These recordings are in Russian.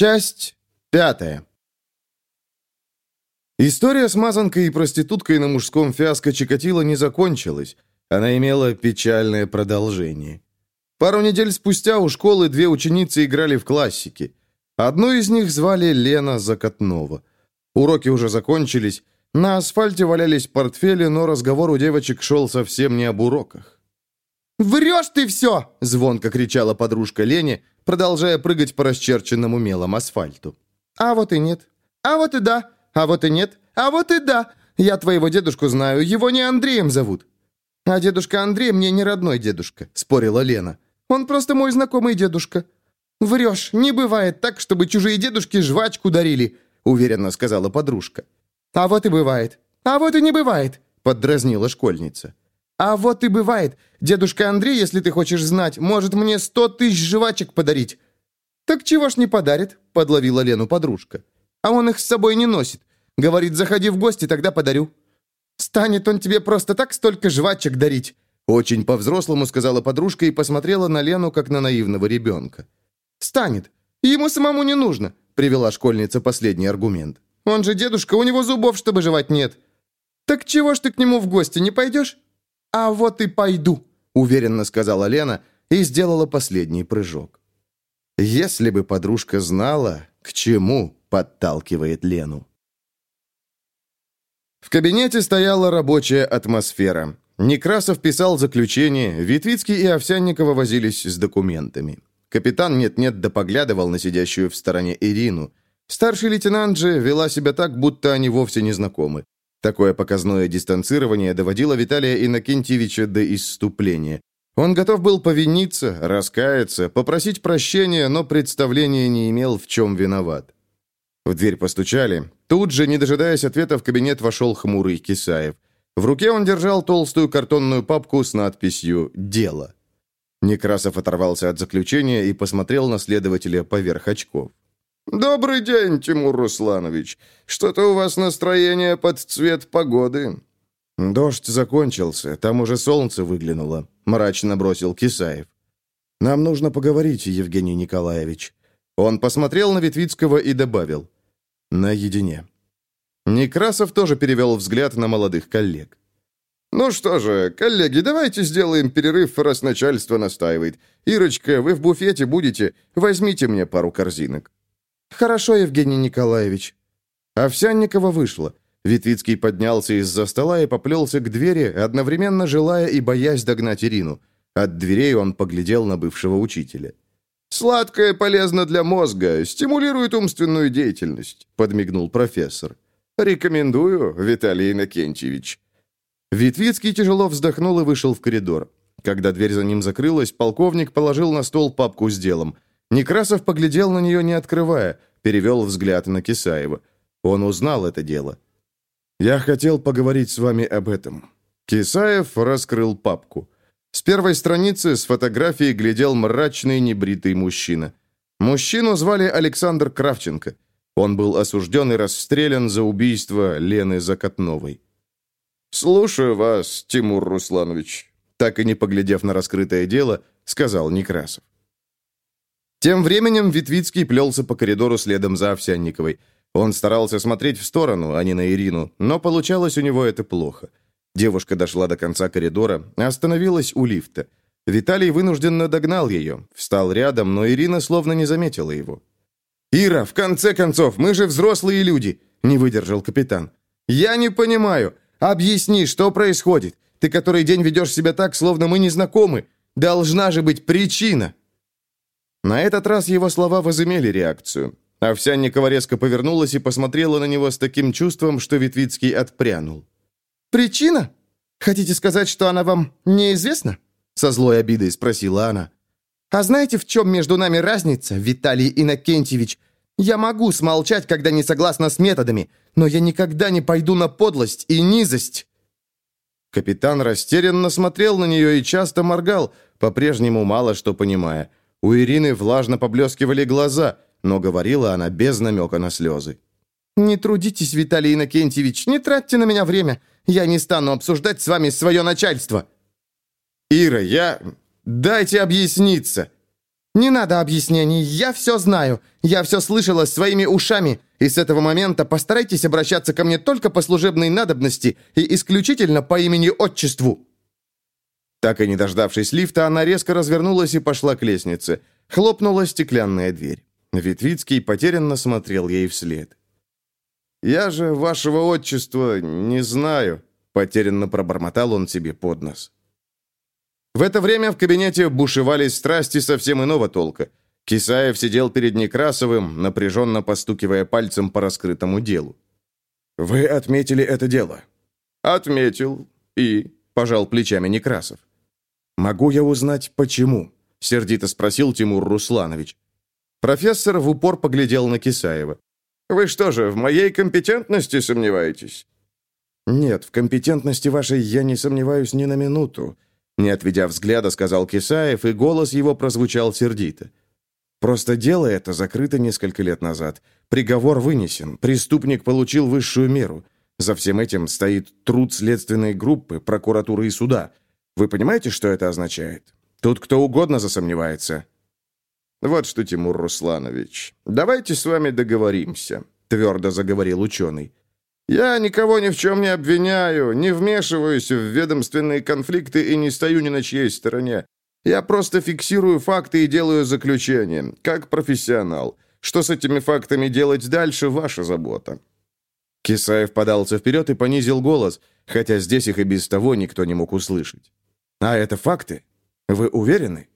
Часть пятая. История с мазанкой и проституткой на мужском фиаско Чикатило не закончилась. Она имела печальное продолжение. Пару недель спустя у школы две ученицы играли в классики. Одну из них звали Лена Закатнова. Уроки уже закончились. На асфальте валялись портфели, но разговор у девочек шел совсем не об уроках. «Врешь ты все!» – звонко кричала подружка Лене, продолжая прыгать по расчерченному мелом асфальту. «А вот и нет. А вот и да. А вот и нет. А вот и да. Я твоего дедушку знаю, его не Андреем зовут». «А дедушка Андрей мне не родной дедушка», – спорила Лена. «Он просто мой знакомый дедушка». «Врешь, не бывает так, чтобы чужие дедушки жвачку дарили», – уверенно сказала подружка. «А вот и бывает. А вот и не бывает», – поддразнила школьница. «А вот и бывает. Дедушка Андрей, если ты хочешь знать, может мне сто тысяч жвачек подарить». «Так чего ж не подарит?» – подловила Лену подружка. «А он их с собой не носит. Говорит, заходи в гости, тогда подарю». «Станет он тебе просто так столько жвачек дарить?» Очень по-взрослому сказала подружка и посмотрела на Лену, как на наивного ребенка. «Станет. Ему самому не нужно», — привела школьница последний аргумент. «Он же дедушка, у него зубов, чтобы жевать, нет». «Так чего ж ты к нему в гости не пойдешь?» «А вот и пойду», — уверенно сказала Лена и сделала последний прыжок. Если бы подружка знала, к чему подталкивает Лену. В кабинете стояла рабочая атмосфера. Некрасов писал заключение, Витвицкий и Овсянникова возились с документами. Капитан нет-нет да поглядывал на сидящую в стороне Ирину. Старший лейтенант же вела себя так, будто они вовсе не знакомы. Такое показное дистанцирование доводило Виталия Иннокентьевича до исступления. Он готов был повиниться, раскаяться, попросить прощения, но представления не имел, в чем виноват. В дверь постучали. Тут же, не дожидаясь ответа, в кабинет вошел хмурый Кисаев. В руке он держал толстую картонную папку с надписью «Дело». Некрасов оторвался от заключения и посмотрел на следователя поверх очков. «Добрый день, Тимур Русланович. Что-то у вас настроение под цвет погоды». «Дождь закончился, там уже солнце выглянуло», — мрачно бросил Кисаев. «Нам нужно поговорить, Евгений Николаевич». Он посмотрел на Ветвицкого и добавил. «Наедине». Некрасов тоже перевел взгляд на молодых коллег. «Ну что же, коллеги, давайте сделаем перерыв, раз начальство настаивает. Ирочка, вы в буфете будете? Возьмите мне пару корзинок». «Хорошо, Евгений Николаевич». Овсянникова вышла. Витвицкий поднялся из-за стола и поплелся к двери, одновременно желая и боясь догнать Ирину. От дверей он поглядел на бывшего учителя. «Сладкое полезно для мозга, стимулирует умственную деятельность», — подмигнул профессор. «Рекомендую, Виталий Иннокентьевич». Витвицкий тяжело вздохнул и вышел в коридор. Когда дверь за ним закрылась, полковник положил на стол папку с делом. Некрасов поглядел на нее, не открывая, перевел взгляд на Кисаева. Он узнал это дело. «Я хотел поговорить с вами об этом». Кисаев раскрыл папку. С первой страницы с фотографией глядел мрачный небритый мужчина. Мужчину звали Александр Кравченко. Он был осужден и расстрелян за убийство Лены Закатновой. «Слушаю вас, Тимур Русланович», так и не поглядев на раскрытое дело, сказал Некрасов. Тем временем Витвицкий плелся по коридору следом за Овсянниковой. Он старался смотреть в сторону, а не на Ирину, но получалось у него это плохо. Девушка дошла до конца коридора, остановилась у лифта. Виталий вынужденно догнал ее, встал рядом, но Ирина словно не заметила его. «Ира, в конце концов, мы же взрослые люди!» — не выдержал капитан. «Я не понимаю. Объясни, что происходит. Ты который день ведешь себя так, словно мы не знакомы. Должна же быть причина!» На этот раз его слова возымели реакцию. Овсянникова резко повернулась и посмотрела на него с таким чувством, что Витвицкий отпрянул. «Причина? Хотите сказать, что она вам неизвестна?» Со злой обидой спросила она. «А знаете, в чем между нами разница, Виталий Иннокентьевич? Я могу смолчать, когда не согласна с методами, но я никогда не пойду на подлость и низость». Капитан растерянно смотрел на нее и часто моргал, по-прежнему мало что понимая. У Ирины влажно поблескивали глаза, но говорила она без намека на слезы. «Не трудитесь, Виталий Иннокентьевич, не тратьте на меня время. Я не стану обсуждать с вами свое начальство». «Ира, я... Дайте объясниться!» «Не надо объяснений, я все знаю. Я все слышала своими ушами, и с этого момента постарайтесь обращаться ко мне только по служебной надобности и исключительно по имени-отчеству». Так и не дождавшись лифта, она резко развернулась и пошла к лестнице. Хлопнула стеклянная дверь. Витвицкий потерянно смотрел ей вслед. «Я же вашего отчества не знаю», — потерянно пробормотал он себе под нос. В это время в кабинете бушевались страсти совсем иного толка. Кисаев сидел перед Некрасовым, напряженно постукивая пальцем по раскрытому делу. «Вы отметили это дело?» «Отметил. И?» – пожал плечами Некрасов. «Могу я узнать, почему?» – сердито спросил Тимур Русланович. Профессор в упор поглядел на Кисаева. «Вы что же, в моей компетентности сомневаетесь?» «Нет, в компетентности вашей я не сомневаюсь ни на минуту», не отведя взгляда, сказал Кисаев, и голос его прозвучал сердито. «Просто дело это закрыто несколько лет назад. Приговор вынесен, преступник получил высшую меру. За всем этим стоит труд следственной группы, прокуратуры и суда. Вы понимаете, что это означает? Тут кто угодно засомневается». «Вот что, Тимур Русланович, давайте с вами договоримся», твердо заговорил ученый. Я никого ни в чем не обвиняю, не вмешиваюсь в ведомственные конфликты и не стою ни на чьей стороне. Я просто фиксирую факты и делаю заключения, как профессионал. Что с этими фактами делать дальше, ваша забота». Кисаев подался вперед и понизил голос, хотя здесь их и без того никто не мог услышать. «А это факты? Вы уверены?»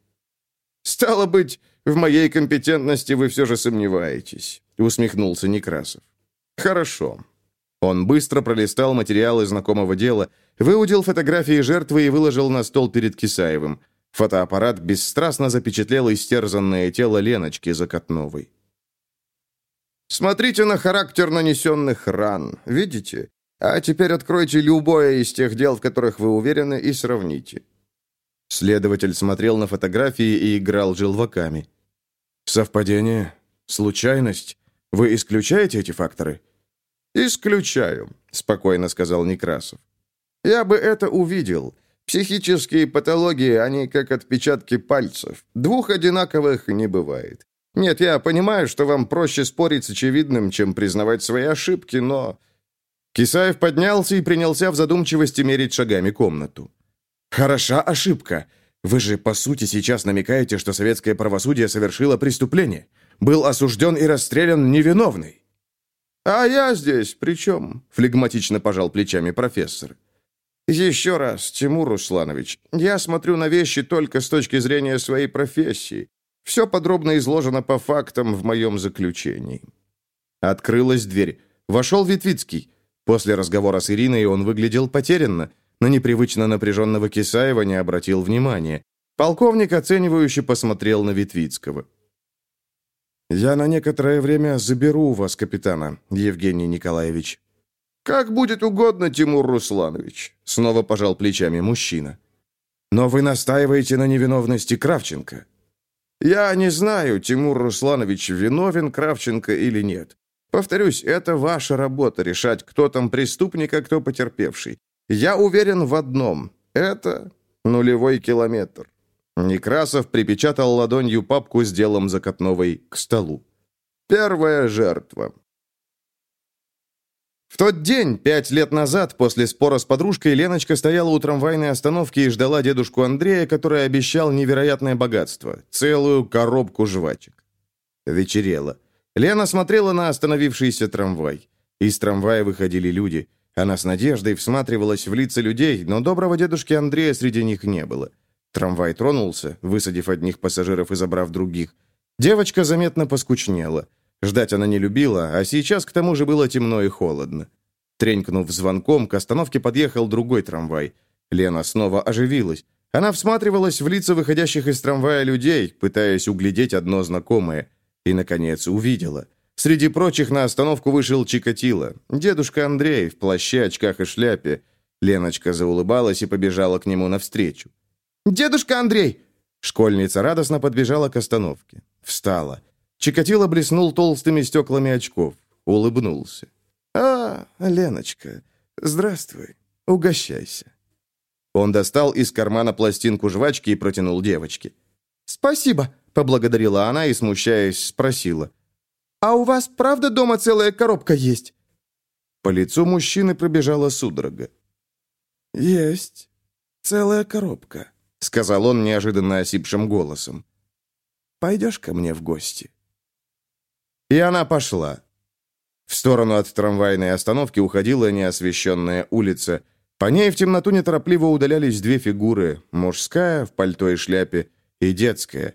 «Стало быть, в моей компетентности вы все же сомневаетесь», усмехнулся Некрасов. «Хорошо. Он быстро пролистал материалы знакомого дела, выудил фотографии жертвы и выложил на стол перед Кисаевым. Фотоаппарат бесстрастно запечатлел истерзанное тело Леночки Закатновой. «Смотрите на характер нанесенных ран. Видите? А теперь откройте любое из тех дел, в которых вы уверены, и сравните». Следователь смотрел на фотографии и играл желваками. «Совпадение? Случайность? Вы исключаете эти факторы?» «Исключаю», — спокойно сказал Некрасов. «Я бы это увидел. Психические патологии, они как отпечатки пальцев. Двух одинаковых не бывает. Нет, я понимаю, что вам проще спорить с очевидным, чем признавать свои ошибки, но...» Кисаев поднялся и принялся в задумчивости мерить шагами комнату. «Хороша ошибка. Вы же, по сути, сейчас намекаете, что советское правосудие совершило преступление. Был осужден и расстрелян невиновный. «А я здесь при чем?» — флегматично пожал плечами профессор. «Еще раз, Тимур Русланович, я смотрю на вещи только с точки зрения своей профессии. Все подробно изложено по фактам в моем заключении». Открылась дверь. Вошел Витвицкий. После разговора с Ириной он выглядел потерянно. На непривычно напряженного Кисаева не обратил внимания. Полковник оценивающе посмотрел на Витвицкого. «Я на некоторое время заберу вас капитана, Евгений Николаевич». «Как будет угодно, Тимур Русланович», — снова пожал плечами мужчина. «Но вы настаиваете на невиновности Кравченко». «Я не знаю, Тимур Русланович, виновен Кравченко или нет. Повторюсь, это ваша работа решать, кто там преступник, а кто потерпевший. Я уверен в одном — это нулевой километр. Некрасов припечатал ладонью папку с делом Закатновой к столу. «Первая жертва». В тот день, пять лет назад, после спора с подружкой, Леночка стояла у трамвайной остановки и ждала дедушку Андрея, который обещал невероятное богатство – целую коробку жвачек. Вечерело. Лена смотрела на остановившийся трамвай. Из трамвая выходили люди. Она с надеждой всматривалась в лица людей, но доброго дедушки Андрея среди них не было – Трамвай тронулся, высадив одних пассажиров и забрав других. Девочка заметно поскучнела. Ждать она не любила, а сейчас к тому же было темно и холодно. Тренькнув звонком, к остановке подъехал другой трамвай. Лена снова оживилась. Она всматривалась в лица выходящих из трамвая людей, пытаясь углядеть одно знакомое. И, наконец, увидела. Среди прочих на остановку вышел Чикатило. Дедушка Андрей в плаще, очках и шляпе. Леночка заулыбалась и побежала к нему навстречу. «Дедушка Андрей!» Школьница радостно подбежала к остановке. Встала. Чикатило блеснул толстыми стеклами очков. Улыбнулся. «А, Леночка, здравствуй. Угощайся». Он достал из кармана пластинку жвачки и протянул девочке. «Спасибо», — поблагодарила она и, смущаясь, спросила. «А у вас правда дома целая коробка есть?» По лицу мужчины пробежала судорога. «Есть целая коробка», — сказал он неожиданно осипшим голосом. «Пойдешь ко мне в гости?» И она пошла. В сторону от трамвайной остановки уходила неосвещенная улица. По ней в темноту неторопливо удалялись две фигуры, мужская в пальто и шляпе и детская.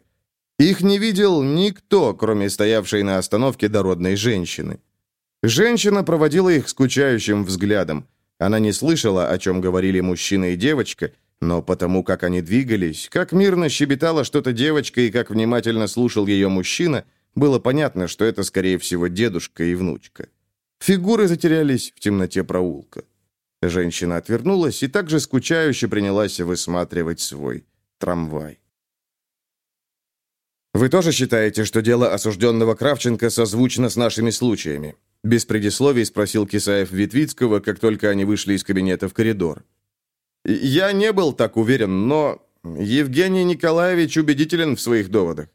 Их не видел никто, кроме стоявшей на остановке дородной женщины. Женщина проводила их скучающим взглядом. Она не слышала, о чем говорили мужчина и девочка, но потому, как они двигались, как мирно щебетала что-то девочка и как внимательно слушал ее мужчина, было понятно, что это, скорее всего, дедушка и внучка. Фигуры затерялись в темноте проулка. Женщина отвернулась и также скучающе принялась высматривать свой трамвай. «Вы тоже считаете, что дело осужденного Кравченко созвучно с нашими случаями?» Без предисловий спросил Кисаев Витвицкого, как только они вышли из кабинета в коридор. «Я не был так уверен, но Евгений Николаевич убедителен в своих доводах.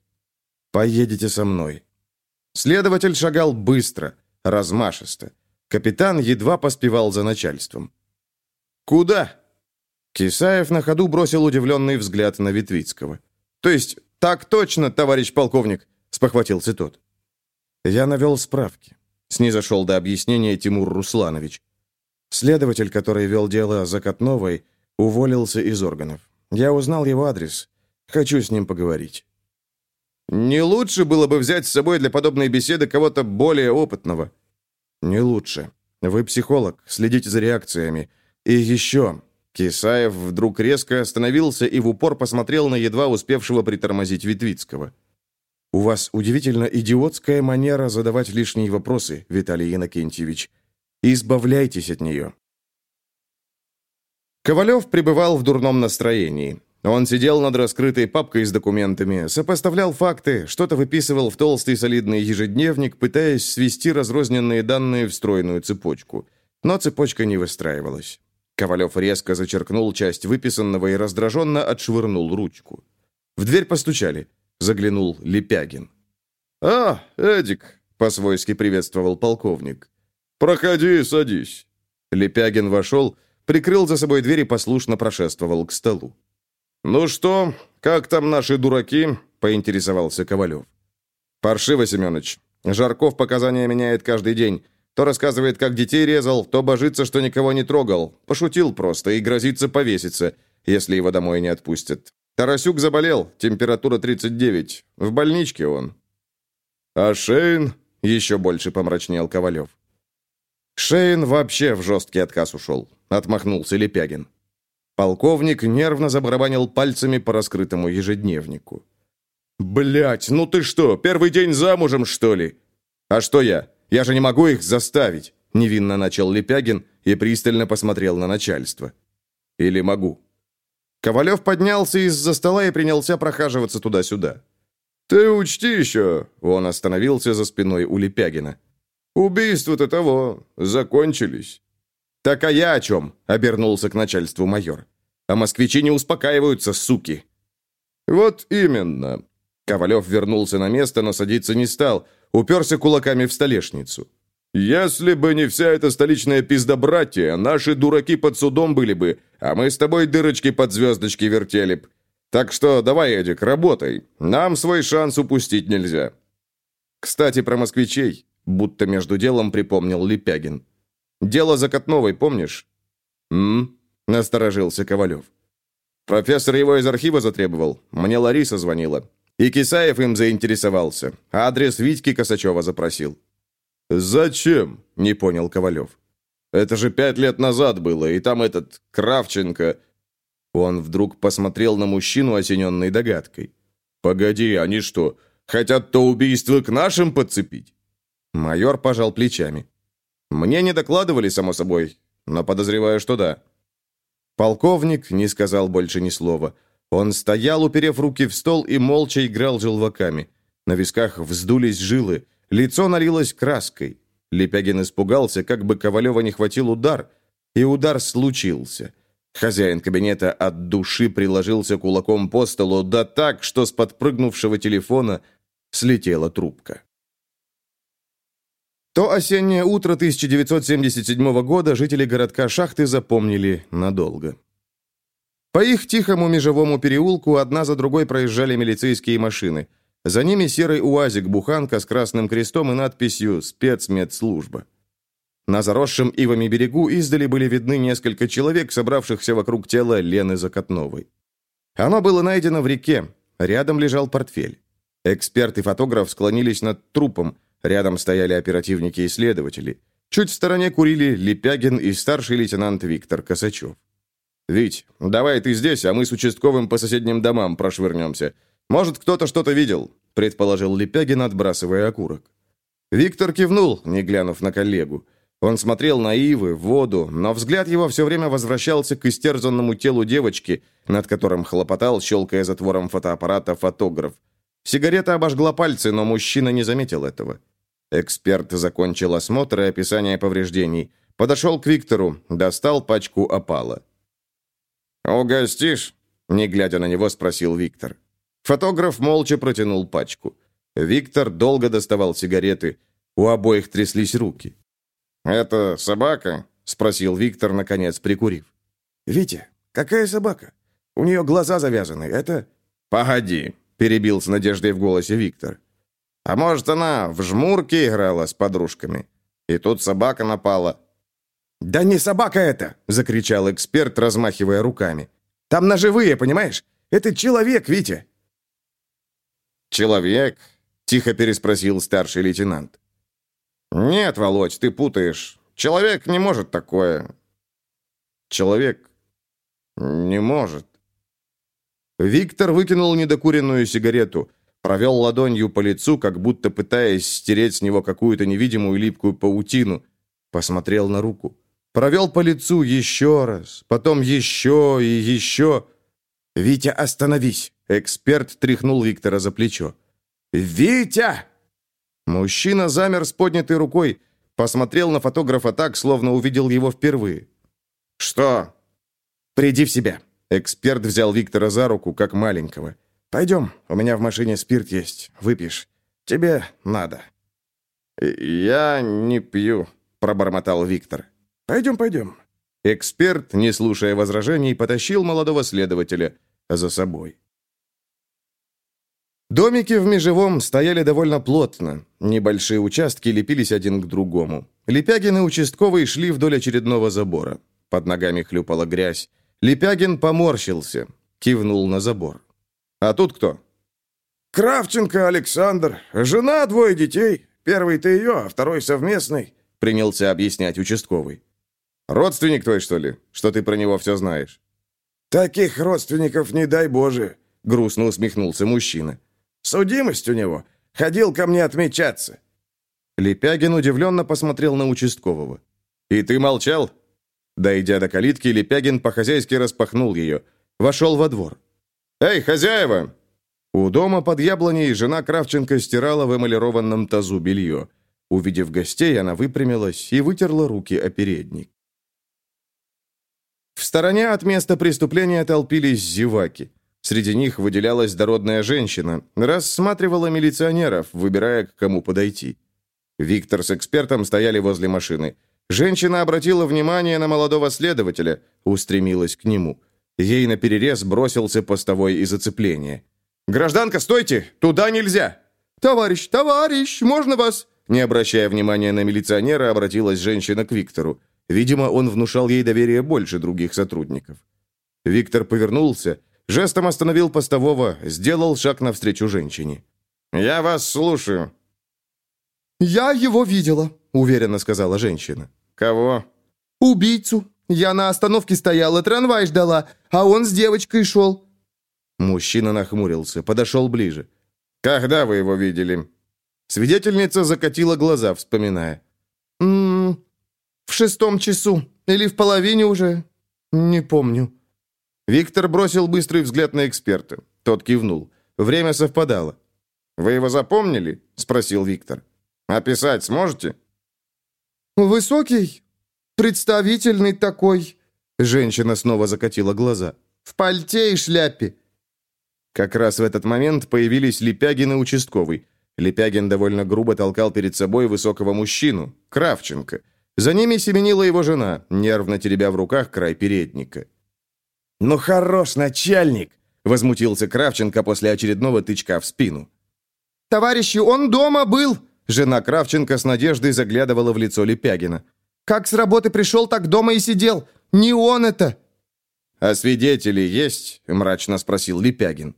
Поедете со мной». Следователь шагал быстро, размашисто. Капитан едва поспевал за начальством. «Куда?» Кисаев на ходу бросил удивленный взгляд на Витвицкого. «То есть, так точно, товарищ полковник?» – спохватился тот. Я навел справки. Снизошел до объяснения Тимур Русланович. Следователь, который вел дело Закатновой, уволился из органов. Я узнал его адрес. Хочу с ним поговорить. Не лучше было бы взять с собой для подобной беседы кого-то более опытного? Не лучше. Вы психолог, следите за реакциями. И еще, Кисаев вдруг резко остановился и в упор посмотрел на едва успевшего притормозить Витвицкого. «У вас удивительно идиотская манера задавать лишние вопросы, Виталий Иннокентьевич. Избавляйтесь от нее». Ковалев пребывал в дурном настроении. Он сидел над раскрытой папкой с документами, сопоставлял факты, что-то выписывал в толстый солидный ежедневник, пытаясь свести разрозненные данные в стройную цепочку. Но цепочка не выстраивалась. Ковалев резко зачеркнул часть выписанного и раздраженно отшвырнул ручку. В дверь постучали. Заглянул Лепягин. «А, Эдик!» — по-свойски приветствовал полковник. «Проходи, садись». Лепягин вошел, прикрыл за собой дверь и послушно прошествовал к столу. «Ну что, как там наши дураки?» — поинтересовался Ковалев. «Паршиво, Семенович. Жарков показания меняет каждый день. То рассказывает, как детей резал, то божится, что никого не трогал. Пошутил просто и грозится повеситься, если его домой не отпустят. Тарасюк заболел, температура 39. В больничке он. А Шейн еще больше помрачнел Ковалев. Шейн вообще в жесткий отказ ушел, отмахнулся Лепягин. Полковник нервно забарабанил пальцами по раскрытому ежедневнику. Блять, ну ты что, первый день замужем, что ли?» «А что я? Я же не могу их заставить!» Невинно начал Лепягин и пристально посмотрел на начальство. «Или могу?» Ковалев поднялся из-за стола и принялся прохаживаться туда-сюда. «Ты учти еще!» Он остановился за спиной у Лепягина. «Убийства-то того закончились». «Так а я о чем?» — обернулся к начальству майор. «А москвичи не успокаиваются, суки!» «Вот именно!» Ковалев вернулся на место, но садиться не стал, уперся кулаками в столешницу. Если бы не вся эта столичная пиздобратья, наши дураки под судом были бы, а мы с тобой дырочки под звездочки вертели б. Так что давай, Эдик, работай. Нам свой шанс упустить нельзя. Кстати, про москвичей, будто между делом припомнил Лепягин. Дело Закатновой, помнишь? М? Насторожился Ковалев. Профессор его из архива затребовал. Мне Лариса звонила. И Кисаев им заинтересовался. Адрес Витьки Косачева запросил. «Зачем?» — не понял Ковалев. «Это же пять лет назад было, и там этот Кравченко...» Он вдруг посмотрел на мужчину, осененной догадкой. «Погоди, они что, хотят то убийство к нашим подцепить?» Майор пожал плечами. «Мне не докладывали, само собой, но подозреваю, что да». Полковник не сказал больше ни слова. Он стоял, уперев руки в стол, и молча играл желваками. На висках вздулись жилы. Лицо налилось краской. Лепягин испугался, как бы Ковалева не хватил удар. И удар случился. Хозяин кабинета от души приложился кулаком по столу, да так, что с подпрыгнувшего телефона слетела трубка. То осеннее утро 1977 года жители городка Шахты запомнили надолго. По их тихому межевому переулку одна за другой проезжали милицейские машины. За ними серый УАЗик-буханка с красным крестом и надписью «Спецмедслужба». На заросшем ивами берегу издали были видны несколько человек, собравшихся вокруг тела Лены Закатновой. Оно было найдено в реке. Рядом лежал портфель. Эксперт и фотограф склонились над трупом. Рядом стояли оперативники и следователи. Чуть в стороне курили Лепягин и старший лейтенант Виктор Косачев. «Вить, давай ты здесь, а мы с участковым по соседним домам прошвырнемся. Может, кто-то что-то видел», — предположил Лепягин, отбрасывая окурок. Виктор кивнул, не глянув на коллегу. Он смотрел на ивы, воду, но взгляд его все время возвращался к истерзанному телу девочки, над которым хлопотал, щелкая затвором фотоаппарата, фотограф. Сигарета обожгла пальцы, но мужчина не заметил этого. Эксперт закончил осмотр и описание повреждений. Подошел к Виктору, достал пачку опала. «Угостишь?» — не глядя на него, спросил Виктор. Фотограф молча протянул пачку. Виктор долго доставал сигареты. У обоих тряслись руки. «Это собака?» — спросил Виктор, наконец прикурив. «Витя, какая собака? У нее глаза завязаны. Это...» «Погоди», — перебил с надеждой в голосе Виктор. «А может, она в жмурке играла с подружками? И тут собака напала». «Да не собака это!» — закричал эксперт, размахивая руками. «Там ножевые, понимаешь? Это человек, Витя!» «Человек?» — тихо переспросил старший лейтенант. «Нет, Володь, ты путаешь. Человек не может такое». «Человек не может». Виктор выкинул недокуренную сигарету, провел ладонью по лицу, как будто пытаясь стереть с него какую-то невидимую липкую паутину, посмотрел на руку. Провел по лицу еще раз, потом еще и еще. «Витя, остановись!» Эксперт тряхнул Виктора за плечо. «Витя!» Мужчина замер с поднятой рукой, посмотрел на фотографа так, словно увидел его впервые. «Что?» «Приди в себя». Эксперт взял Виктора за руку, как маленького. «Пойдем, у меня в машине спирт есть. Выпьешь. Тебе надо». «Я не пью», — пробормотал Виктор. «Пойдем, пойдем». Эксперт, не слушая возражений, потащил молодого следователя за собой. Домики в Межевом стояли довольно плотно. Небольшие участки лепились один к другому. Лепягин и участковый шли вдоль очередного забора. Под ногами хлюпала грязь. Лепягин поморщился, кивнул на забор. «А тут кто?» «Кравченко Александр. Жена, двое детей. Первый-то ее, а второй совместный», — принялся объяснять участковый. «Родственник твой, что ли? Что ты про него все знаешь?» «Таких родственников не дай Боже», — грустно усмехнулся мужчина. Судимость у него. Ходил ко мне отмечаться». Лепягин удивленно посмотрел на участкового. «И ты молчал?» Дойдя до калитки, Лепягин по-хозяйски распахнул ее. Вошел во двор. «Эй, хозяева!» У дома под яблоней жена Кравченко стирала в эмалированном тазу белье. Увидев гостей, она выпрямилась и вытерла руки о передник. В стороне от места преступления толпились зеваки. Среди них выделялась дородная женщина, рассматривала милиционеров, выбирая, к кому подойти. Виктор с экспертом стояли возле машины. Женщина обратила внимание на молодого следователя, устремилась к нему. Ей наперерез бросился постовой из оцепления. «Гражданка, стойте! Туда нельзя!» «Товарищ, товарищ, можно вас?» Не обращая внимания на милиционера, обратилась женщина к Виктору. Видимо, он внушал ей доверие больше других сотрудников. Виктор повернулся, Жестом остановил постового, сделал шаг навстречу женщине. «Я вас слушаю». «Я его видела», — уверенно сказала женщина. «Кого?» «Убийцу. Я на остановке стояла, трамвай ждала, а он с девочкой шел». Мужчина нахмурился, подошел ближе. «Когда вы его видели?» Свидетельница закатила глаза, вспоминая. «В шестом часу. Или в половине уже. Не помню». Виктор бросил быстрый взгляд на эксперта. Тот кивнул. Время совпадало. «Вы его запомнили?» – спросил Виктор. «Описать сможете?» «Высокий, представительный такой, Женщина снова закатила глаза. «В пальте и шляпе». Как раз в этот момент появились Лепягин и участковый. Лепягин довольно грубо толкал перед собой высокого мужчину, Кравченко. За ними семенила его жена, нервно теребя в руках край передника. «Ну хорош, начальник!» — возмутился Кравченко после очередного тычка в спину. «Товарищи, он дома был!» Жена Кравченко с надеждой заглядывала в лицо Лепягина. «Как с работы пришел, так дома и сидел. Не он это!» «А свидетели есть?» — мрачно спросил Лепягин.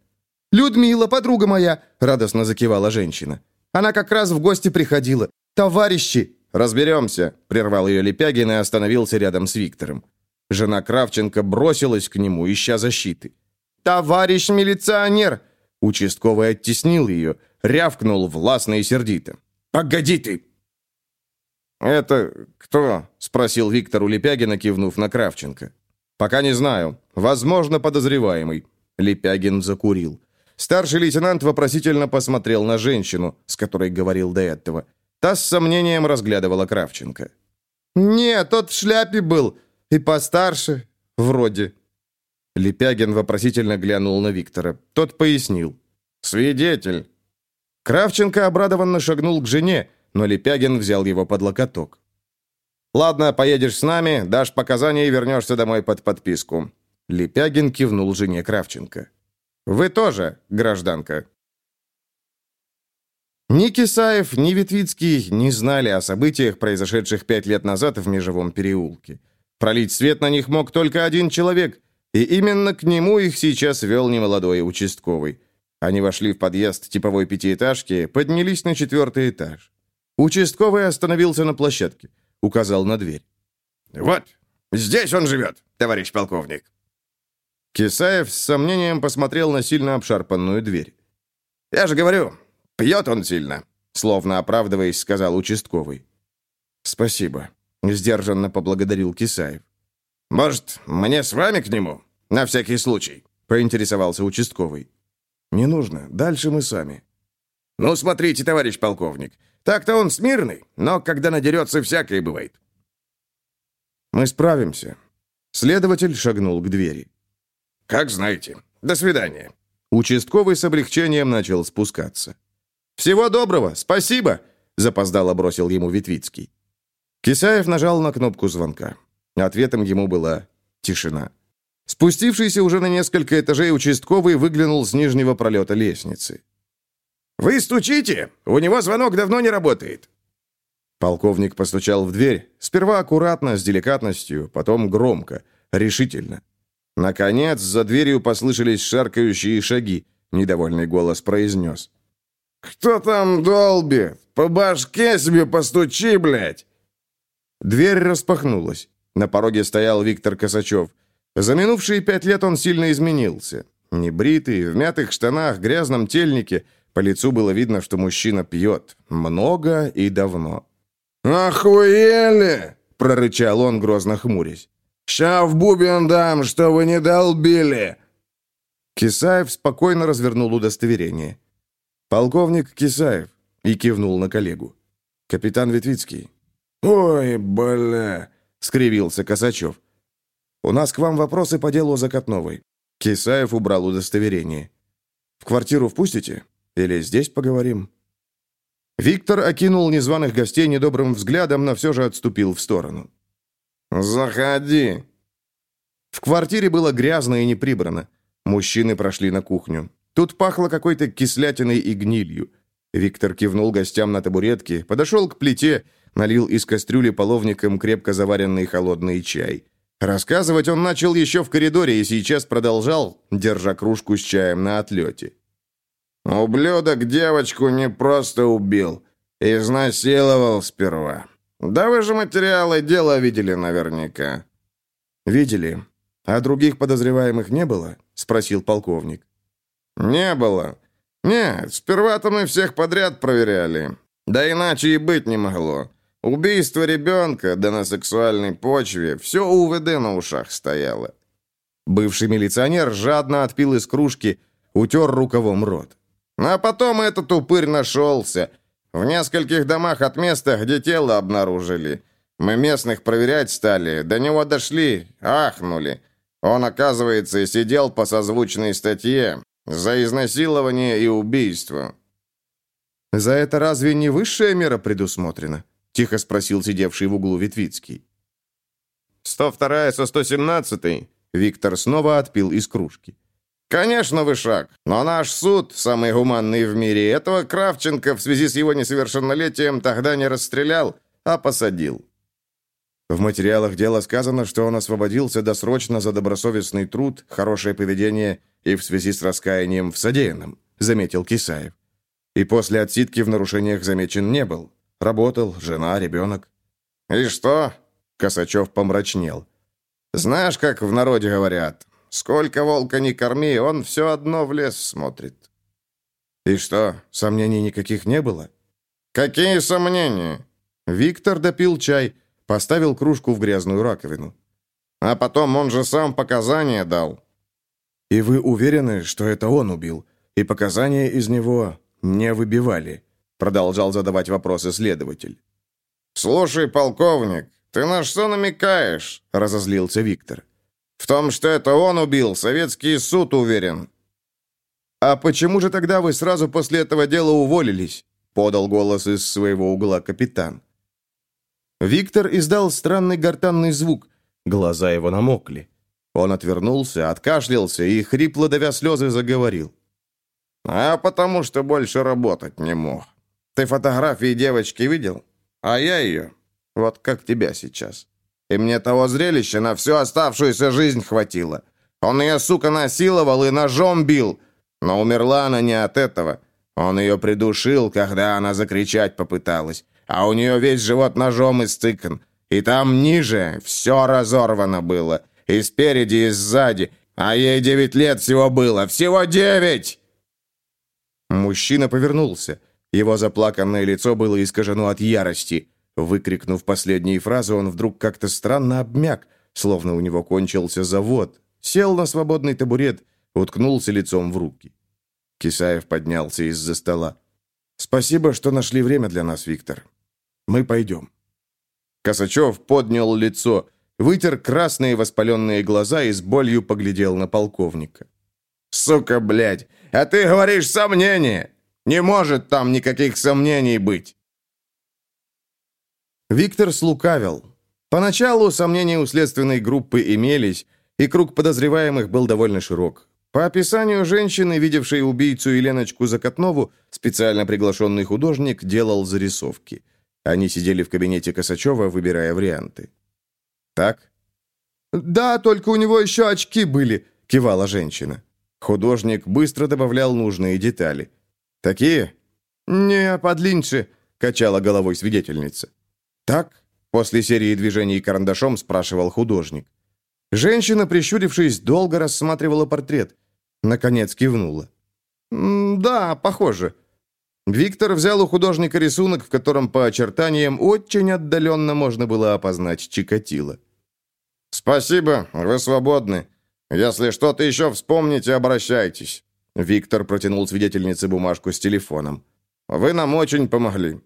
«Людмила, подруга моя!» — радостно закивала женщина. «Она как раз в гости приходила. Товарищи!» «Разберемся!» — прервал ее Лепягин и остановился рядом с Виктором. Жена Кравченко бросилась к нему, ища защиты. «Товарищ милиционер!» Участковый оттеснил ее, рявкнул властно и сердито. «Погоди ты!» «Это кто?» — спросил Виктор у Лепягина, кивнув на Кравченко. «Пока не знаю. Возможно, подозреваемый». Лепягин закурил. Старший лейтенант вопросительно посмотрел на женщину, с которой говорил до этого. Та с сомнением разглядывала Кравченко. «Нет, тот в шляпе был. И постарше. Вроде». Лепягин вопросительно глянул на Виктора. Тот пояснил. «Свидетель». Кравченко обрадованно шагнул к жене, но Лепягин взял его под локоток. «Ладно, поедешь с нами, дашь показания и вернешься домой под подписку». Лепягин кивнул жене Кравченко. «Вы тоже, гражданка». Ни Кисаев, ни Ветвицкий не знали о событиях, произошедших пять лет назад в Межевом переулке. Пролить свет на них мог только один человек, и именно к нему их сейчас вел немолодой участковый. Они вошли в подъезд типовой пятиэтажки, поднялись на четвертый этаж. Участковый остановился на площадке, указал на дверь. «Вот, здесь он живет, товарищ полковник». Кисаев с сомнением посмотрел на сильно обшарпанную дверь. «Я же говорю, пьет он сильно», словно оправдываясь, сказал участковый. «Спасибо», — сдержанно поблагодарил Кисаев. «Может, мне с вами к нему? На всякий случай», — поинтересовался участковый. «Не нужно. Дальше мы сами». «Ну, смотрите, товарищ полковник. Так-то он смирный, но когда надерется, всякое бывает». «Мы справимся». Следователь шагнул к двери. «Как знаете. До свидания». Участковый с облегчением начал спускаться. «Всего доброго! Спасибо!» — запоздало бросил ему Витвицкий. Кисаев нажал на кнопку звонка. Ответом ему была тишина. Спустившийся уже на несколько этажей участковый выглянул с нижнего пролета лестницы. «Вы стучите! У него звонок давно не работает!» Полковник постучал в дверь, сперва аккуратно, с деликатностью, потом громко, решительно. Наконец, за дверью послышались шаркающие шаги. Недовольный голос произнес. «Кто там долбит? По башке себе постучи, блядь!» Дверь распахнулась. На пороге стоял Виктор Косачев. За минувшие пять лет он сильно изменился. Небритый, в мятых штанах, грязном тельнике. По лицу было видно, что мужчина пьет. Много и давно. «Охуели!» — прорычал он, грозно хмурясь. «Ща в бубен дам, что вы не долбили!» Кисаев спокойно развернул удостоверение. «Полковник Кисаев», и кивнул на коллегу. «Капитан Ветвицкий». «Ой, бля!» — скривился Косачев. «У нас к вам вопросы по делу Закатновой». Кисаев убрал удостоверение. «В квартиру впустите? Или здесь поговорим?» Виктор окинул незваных гостей недобрым взглядом, но все же отступил в сторону. «Заходи!» В квартире было грязно и неприбрано. Мужчины прошли на кухню. Тут пахло какой-то кислятиной и гнилью. Виктор кивнул гостям на табуретке, подошел к плите, налил из кастрюли половником крепко заваренный холодный чай. Рассказывать он начал еще в коридоре и сейчас продолжал, держа кружку с чаем на отлете. «Ублюдок девочку не просто убил, изнасиловал сперва. Да вы же материалы дела видели наверняка». «Видели. А других подозреваемых не было?» — спросил полковник. «Не было. Нет, сперва-то мы всех подряд проверяли. Да иначе и быть не могло. Убийство ребенка, да на сексуальной почве, все УВД на ушах стояло». Бывший милиционер жадно отпил из кружки, утер рукавом рот. А потом этот упырь нашелся. В нескольких домах от места, где тело обнаружили. Мы местных проверять стали, до него дошли, ахнули. Он, оказывается, сидел по созвучной статье за изнасилование и убийство. «За это разве не высшая мера предусмотрена?» — тихо спросил сидевший в углу Витвицкий. «102 со 117-й». Виктор снова отпил из кружки. «Конечно, Вышак, но наш суд, самый гуманный в мире, этого Кравченко в связи с его несовершеннолетием тогда не расстрелял, а посадил». В материалах дела сказано, что он освободился досрочно за добросовестный труд, хорошее поведение и в связи с раскаянием в содеянном, заметил Кисаев. И после отсидки в нарушениях замечен не был. Работал, жена, ребенок. «И что?» — Косачев помрачнел. «Знаешь, как в народе говорят, сколько волка не корми, он все одно в лес смотрит». «И что, сомнений никаких не было?» «Какие сомнения?» Виктор допил чай, поставил кружку в грязную раковину. «А потом он же сам показания дал». «И вы уверены, что это он убил, и показания из него «Не выбивали», — продолжал задавать вопросы следователь. «Слушай, полковник, ты на что намекаешь?» — разозлился Виктор. «В том, что это он убил, советский суд уверен». «А почему же тогда вы сразу после этого дела уволились?» — подал голос из своего угла капитан. Виктор издал странный гортанный звук. Глаза его намокли. Он отвернулся, откашлялся и, хрипло давя слезы, заговорил. А потому что больше работать не мог. Ты фотографии девочки видел? А я ее. Вот как тебя сейчас. И мне того зрелища на всю оставшуюся жизнь хватило. Он ее, сука, насиловал и ножом бил. Но умерла она не от этого. Он ее придушил, когда она закричать попыталась. А у нее весь живот ножом истыкан. И там ниже все разорвано было. И спереди, и сзади. А ей девять лет всего было. Всего девять! Мужчина повернулся. Его заплаканное лицо было искажено от ярости. Выкрикнув последние фразы, он вдруг как-то странно обмяк, словно у него кончился завод. Сел на свободный табурет, уткнулся лицом в руки. Кисаев поднялся из-за стола. «Спасибо, что нашли время для нас, Виктор. Мы пойдем». Косачев поднял лицо, вытер красные воспаленные глаза и с болью поглядел на полковника. «Сука, блядь! А ты говоришь сомнения! Не может там никаких сомнений быть!» Виктор слукавил. Поначалу сомнения у следственной группы имелись, и круг подозреваемых был довольно широк. По описанию женщины, видевшей убийцу Еленочку Закатнову, специально приглашенный художник делал зарисовки. Они сидели в кабинете Косачева, выбирая варианты. «Так?» «Да, только у него еще очки были», — кивала женщина. Художник быстро добавлял нужные детали. «Такие?» «Не, подлиннее», — качала головой свидетельница. «Так?» — после серии движений карандашом спрашивал художник. Женщина, прищурившись, долго рассматривала портрет. Наконец кивнула. «Да, похоже». Виктор взял у художника рисунок, в котором по очертаниям очень отдаленно можно было опознать Чикатило. «Спасибо, вы свободны. Если что-то еще вспомните, обращайтесь». Виктор протянул свидетельнице бумажку с телефоном. «Вы нам очень помогли».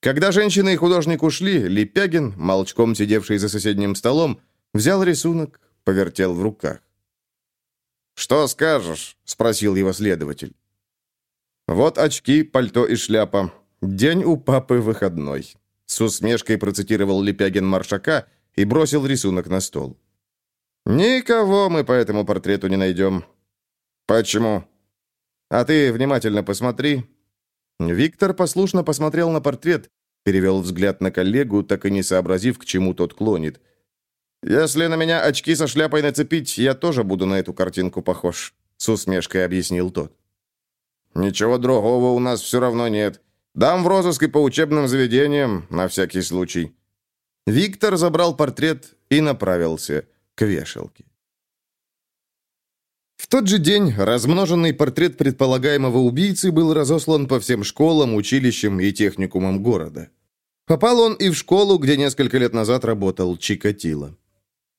Когда женщина и художник ушли, Лепягин, молчком сидевший за соседним столом, взял рисунок, повертел в руках. «Что скажешь?» — спросил его следователь. «Вот очки, пальто и шляпа. День у папы выходной». С усмешкой процитировал Лепягин Маршака и бросил рисунок на стол. «Никого мы по этому портрету не найдем». «Почему?» «А ты внимательно посмотри». Виктор послушно посмотрел на портрет, перевел взгляд на коллегу, так и не сообразив, к чему тот клонит. «Если на меня очки со шляпой нацепить, я тоже буду на эту картинку похож», — с усмешкой объяснил тот. «Ничего другого у нас все равно нет. Дам в розыск и по учебным заведениям, на всякий случай». Виктор забрал портрет и направился к вешалке. В тот же день размноженный портрет предполагаемого убийцы был разослан по всем школам, училищам и техникумам города. Попал он и в школу, где несколько лет назад работал Чикатило.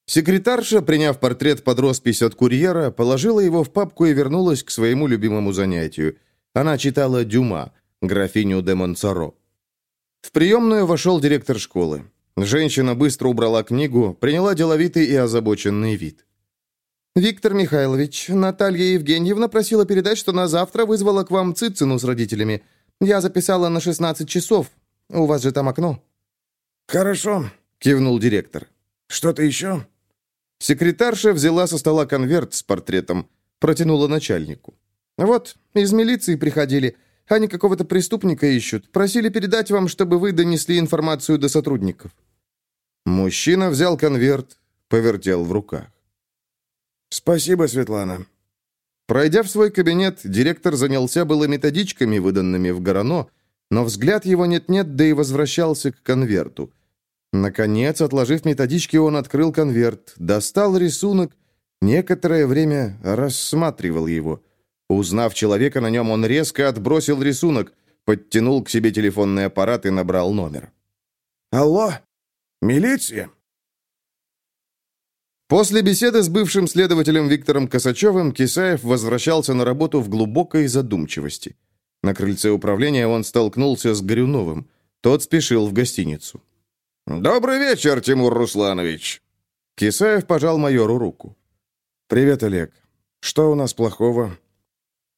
Секретарша, приняв портрет под роспись от курьера, положила его в папку и вернулась к своему любимому занятию. Она читала Дюма, графиню де Монсоро. В приемную вошел директор школы. Женщина быстро убрала книгу, приняла деловитый и озабоченный вид. «Виктор Михайлович, Наталья Евгеньевна просила передать, что на завтра вызвала к вам Цицину с родителями. Я записала на 16 часов. У вас же там окно». «Хорошо», — кивнул директор. «Что-то еще?» Секретарша взяла со стола конверт с портретом, протянула начальнику. «Вот, из милиции приходили. Они какого-то преступника ищут. Просили передать вам, чтобы вы донесли информацию до сотрудников». Мужчина взял конверт, повертел в руках. «Спасибо, Светлана». Пройдя в свой кабинет, директор занялся было методичками, выданными в Горано, но взгляд его нет-нет, да и возвращался к конверту. Наконец, отложив методички, он открыл конверт, достал рисунок, некоторое время рассматривал его. Узнав человека на нем, он резко отбросил рисунок, подтянул к себе телефонный аппарат и набрал номер. «Алло? Милиция?» После беседы с бывшим следователем Виктором Косачевым Кисаев возвращался на работу в глубокой задумчивости. На крыльце управления он столкнулся с Горюновым. Тот спешил в гостиницу. «Добрый вечер, Тимур Русланович!» Кисаев пожал майору руку. «Привет, Олег. Что у нас плохого?»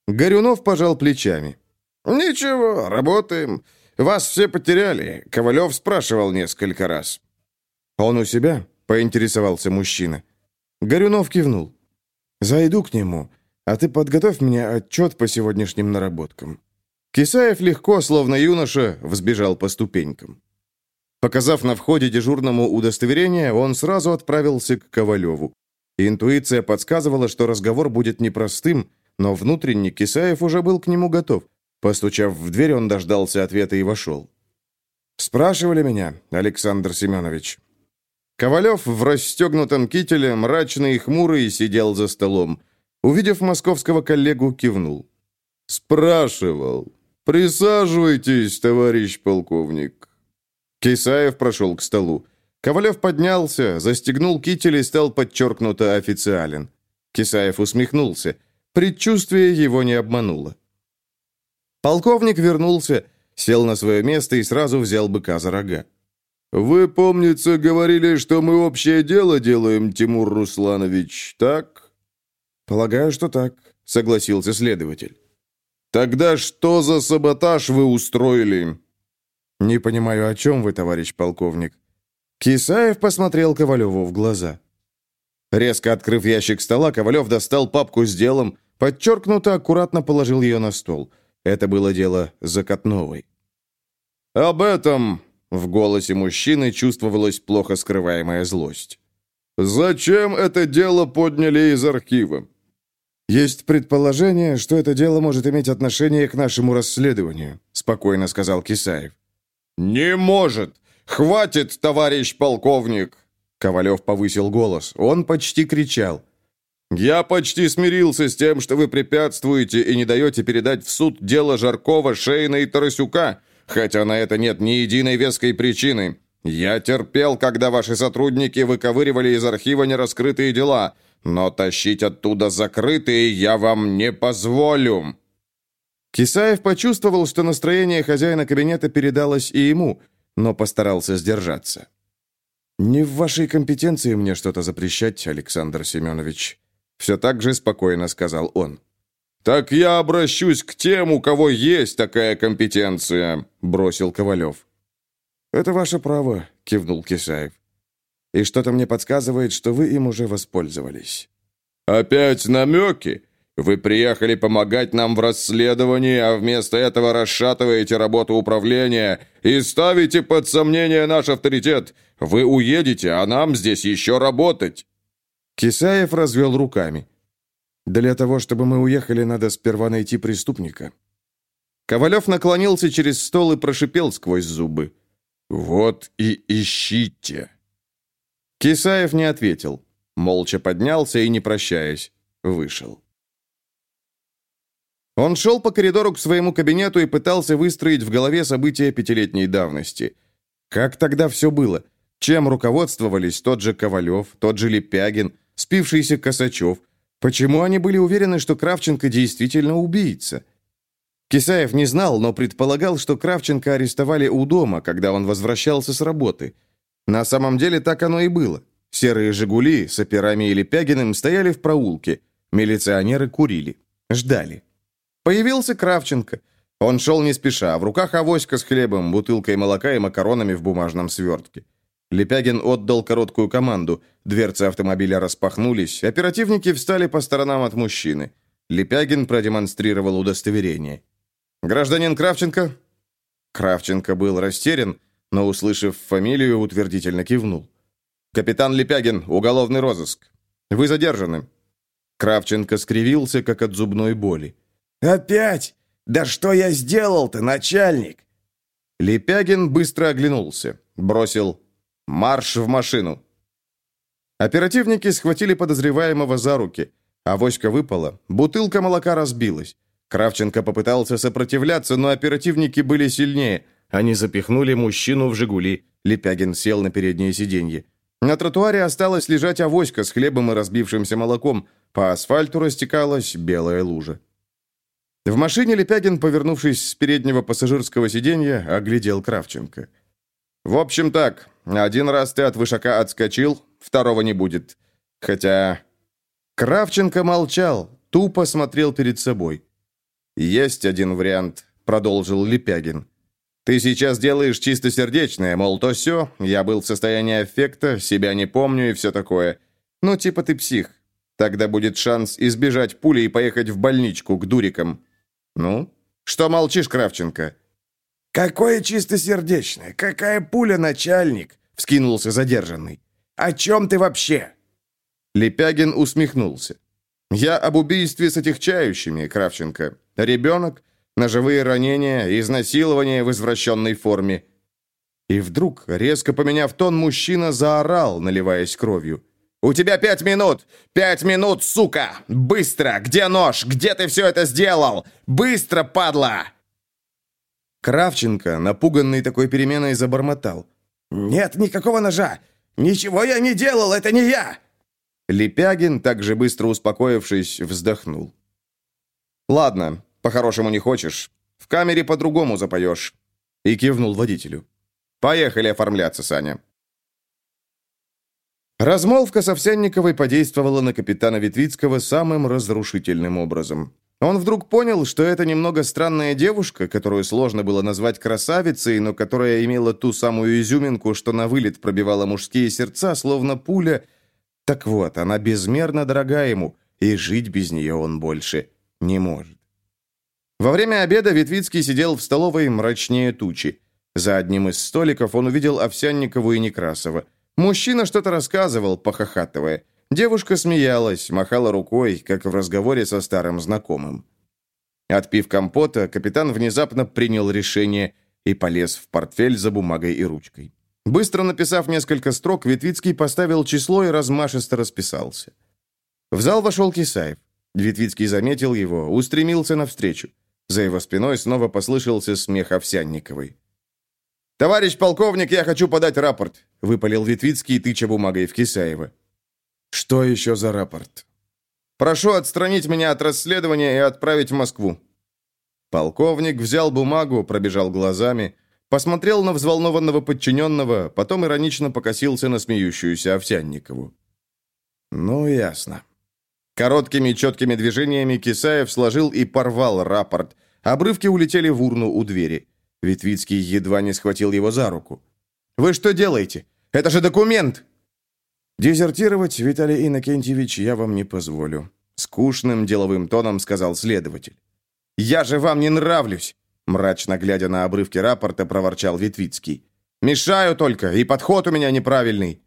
Горюнов пожал плечами. «Ничего, работаем. Вас все потеряли. Ковалев спрашивал несколько раз». «Он у себя?» — поинтересовался мужчина. Горюнов кивнул. «Зайду к нему, а ты подготовь мне отчет по сегодняшним наработкам». Кисаев легко, словно юноша, взбежал по ступенькам. Показав на входе дежурному удостоверение, он сразу отправился к Ковалеву. Интуиция подсказывала, что разговор будет непростым, но внутренне Кисаев уже был к нему готов. Постучав в дверь, он дождался ответа и вошел. «Спрашивали меня, Александр Семенович». Ковалев в расстегнутом кителе, мрачный и хмурый, сидел за столом. Увидев московского коллегу, кивнул. «Спрашивал. Присаживайтесь, товарищ полковник». Кисаев прошел к столу. Ковалев поднялся, застегнул китель и стал подчеркнуто официален. Кисаев усмехнулся. Предчувствие его не обмануло. Полковник вернулся, сел на свое место и сразу взял быка за рога. «Вы, помнится, говорили, что мы общее дело делаем, Тимур Русланович, так?» «Полагаю, что так», — согласился следователь. «Тогда что за саботаж вы устроили?» «Не понимаю, о чем вы, товарищ полковник». Кисаев посмотрел Ковалеву в глаза. Резко открыв ящик стола, Ковалев достал папку с делом, подчеркнуто аккуратно положил ее на стол. Это было дело Закатновой. «Об этом...» — в голосе мужчины чувствовалась плохо скрываемая злость. «Зачем это дело подняли из архива?» «Есть предположение, что это дело может иметь отношение к нашему расследованию», — спокойно сказал Кисаев. «Не может! Хватит, товарищ полковник!» Ковалев повысил голос. Он почти кричал. «Я почти смирился с тем, что вы препятствуете и не даете передать в суд дело Жаркова, Шейна и Тарасюка, хотя на это нет ни единой веской причины. Я терпел, когда ваши сотрудники выковыривали из архива нераскрытые дела, но тащить оттуда закрытые я вам не позволю». Кисаев почувствовал, что настроение хозяина кабинета передалось и ему, но постарался сдержаться. «Не в вашей компетенции мне что-то запрещать, Александр Семенович», все так же спокойно сказал он. «Так я обращусь к тем, у кого есть такая компетенция», бросил Ковалев. «Это ваше право», кивнул Кисаев. «И что-то мне подсказывает, что вы им уже воспользовались». «Опять намеки? Вы приехали помогать нам в расследовании, а вместо этого расшатываете работу управления и ставите под сомнение наш авторитет. Вы уедете, а нам здесь еще работать». Кисаев развел руками. «Для того, чтобы мы уехали, надо сперва найти преступника». Ковалев наклонился через стол и прошипел сквозь зубы. «Вот и ищите». Кисаев не ответил. Молча поднялся и, не прощаясь, вышел. Он шел по коридору к своему кабинету и пытался выстроить в голове события пятилетней давности. Как тогда все было? Чем руководствовались тот же Ковалев, тот же Лепягин, спившийся Косачев? Почему они были уверены, что Кравченко действительно убийца? Кисаев не знал, но предполагал, что Кравченко арестовали у дома, когда он возвращался с работы. На самом деле так оно и было. Серые «Жигули» с операми и Лепягиным стояли в проулке. Милиционеры курили. Ждали. Появился Кравченко. Он шел не спеша, в руках авоська с хлебом, бутылкой молока и макаронами в бумажном свертке. Лепягин отдал короткую команду. Дверцы автомобиля распахнулись. Оперативники встали по сторонам от мужчины. Лепягин продемонстрировал удостоверение. «Гражданин Кравченко?» Кравченко был растерян, но, услышав фамилию, утвердительно кивнул. «Капитан Лепягин, уголовный розыск. Вы задержаны». Кравченко скривился, как от зубной боли. «Опять? Да что я сделал-то, начальник?» Лепягин быстро оглянулся, бросил «Марш в машину!». Оперативники схватили подозреваемого за руки. Авоська выпала, бутылка молока разбилась. Кравченко попытался сопротивляться, но оперативники были сильнее. Они запихнули мужчину в «Жигули». Лепягин сел на переднее сиденье. На тротуаре осталась лежать авоська с хлебом и разбившимся молоком. По асфальту растекалась белая лужа. В машине Лепягин, повернувшись с переднего пассажирского сиденья, оглядел Кравченко. «В общем так, один раз ты от вышака отскочил, второго не будет. Хотя...» Кравченко молчал, тупо смотрел перед собой. «Есть один вариант», — продолжил Лепягин. «Ты сейчас делаешь чистосердечное, мол, то все, я был в состоянии аффекта, себя не помню и все такое. Ну, типа ты псих. Тогда будет шанс избежать пули и поехать в больничку к дурикам. Ну, что молчишь, Кравченко?» «Какое чистосердечное? Какая пуля, начальник?» — вскинулся задержанный. «О чем ты вообще?» Лепягин усмехнулся. «Я об убийстве с отягчающими, Кравченко. Ребенок, ножевые ранения, изнасилование в извращенной форме». И вдруг, резко поменяв тон, мужчина заорал, наливаясь кровью. «У тебя пять минут! Пять минут, сука! Быстро! Где нож? Где ты все это сделал? Быстро, падла!» Кравченко, напуганный такой переменой, забормотал. «Нет никакого ножа! Ничего я не делал, это не я!» Лепягин, также быстро успокоившись, вздохнул. «Ладно, по-хорошему не хочешь. В камере по-другому запоешь». И кивнул водителю. «Поехали оформляться, Саня». Размолвка с Овсянниковой подействовала на капитана Витвицкого самым разрушительным образом. Он вдруг понял, что это немного странная девушка, которую сложно было назвать красавицей, но которая имела ту самую изюминку, что на вылет пробивала мужские сердца, словно пуля. Так вот, она безмерно дорога ему, и жить без нее он больше не может. Во время обеда Витвицкий сидел в столовой мрачнее тучи. За одним из столиков он увидел Овсянникову и Некрасова – Мужчина что-то рассказывал, похохатывая. Девушка смеялась, махала рукой, как в разговоре со старым знакомым. Отпив компота, капитан внезапно принял решение и полез в портфель за бумагой и ручкой. Быстро написав несколько строк, Витвицкий поставил число и размашисто расписался. В зал вошел Кисаев. Витвицкий заметил его, устремился навстречу. За его спиной снова послышался смех Овсянниковой. «Товарищ полковник, я хочу подать рапорт», — выпалил Витвицкий, тыча бумагой в Кисаева. «Что еще за рапорт?» «Прошу отстранить меня от расследования и отправить в Москву». Полковник взял бумагу, пробежал глазами, посмотрел на взволнованного подчиненного, потом иронично покосился на смеющуюся Овсянникову. «Ну, ясно». Короткими четкими движениями Кисаев сложил и порвал рапорт. Обрывки улетели в урну у двери. Витвицкий едва не схватил его за руку. «Вы что делаете? Это же документ!» «Дезертировать, Виталий Иннокентьевич, я вам не позволю», — скучным деловым тоном сказал следователь. «Я же вам не нравлюсь!» Мрачно глядя на обрывки рапорта, проворчал Витвицкий. «Мешаю только, и подход у меня неправильный».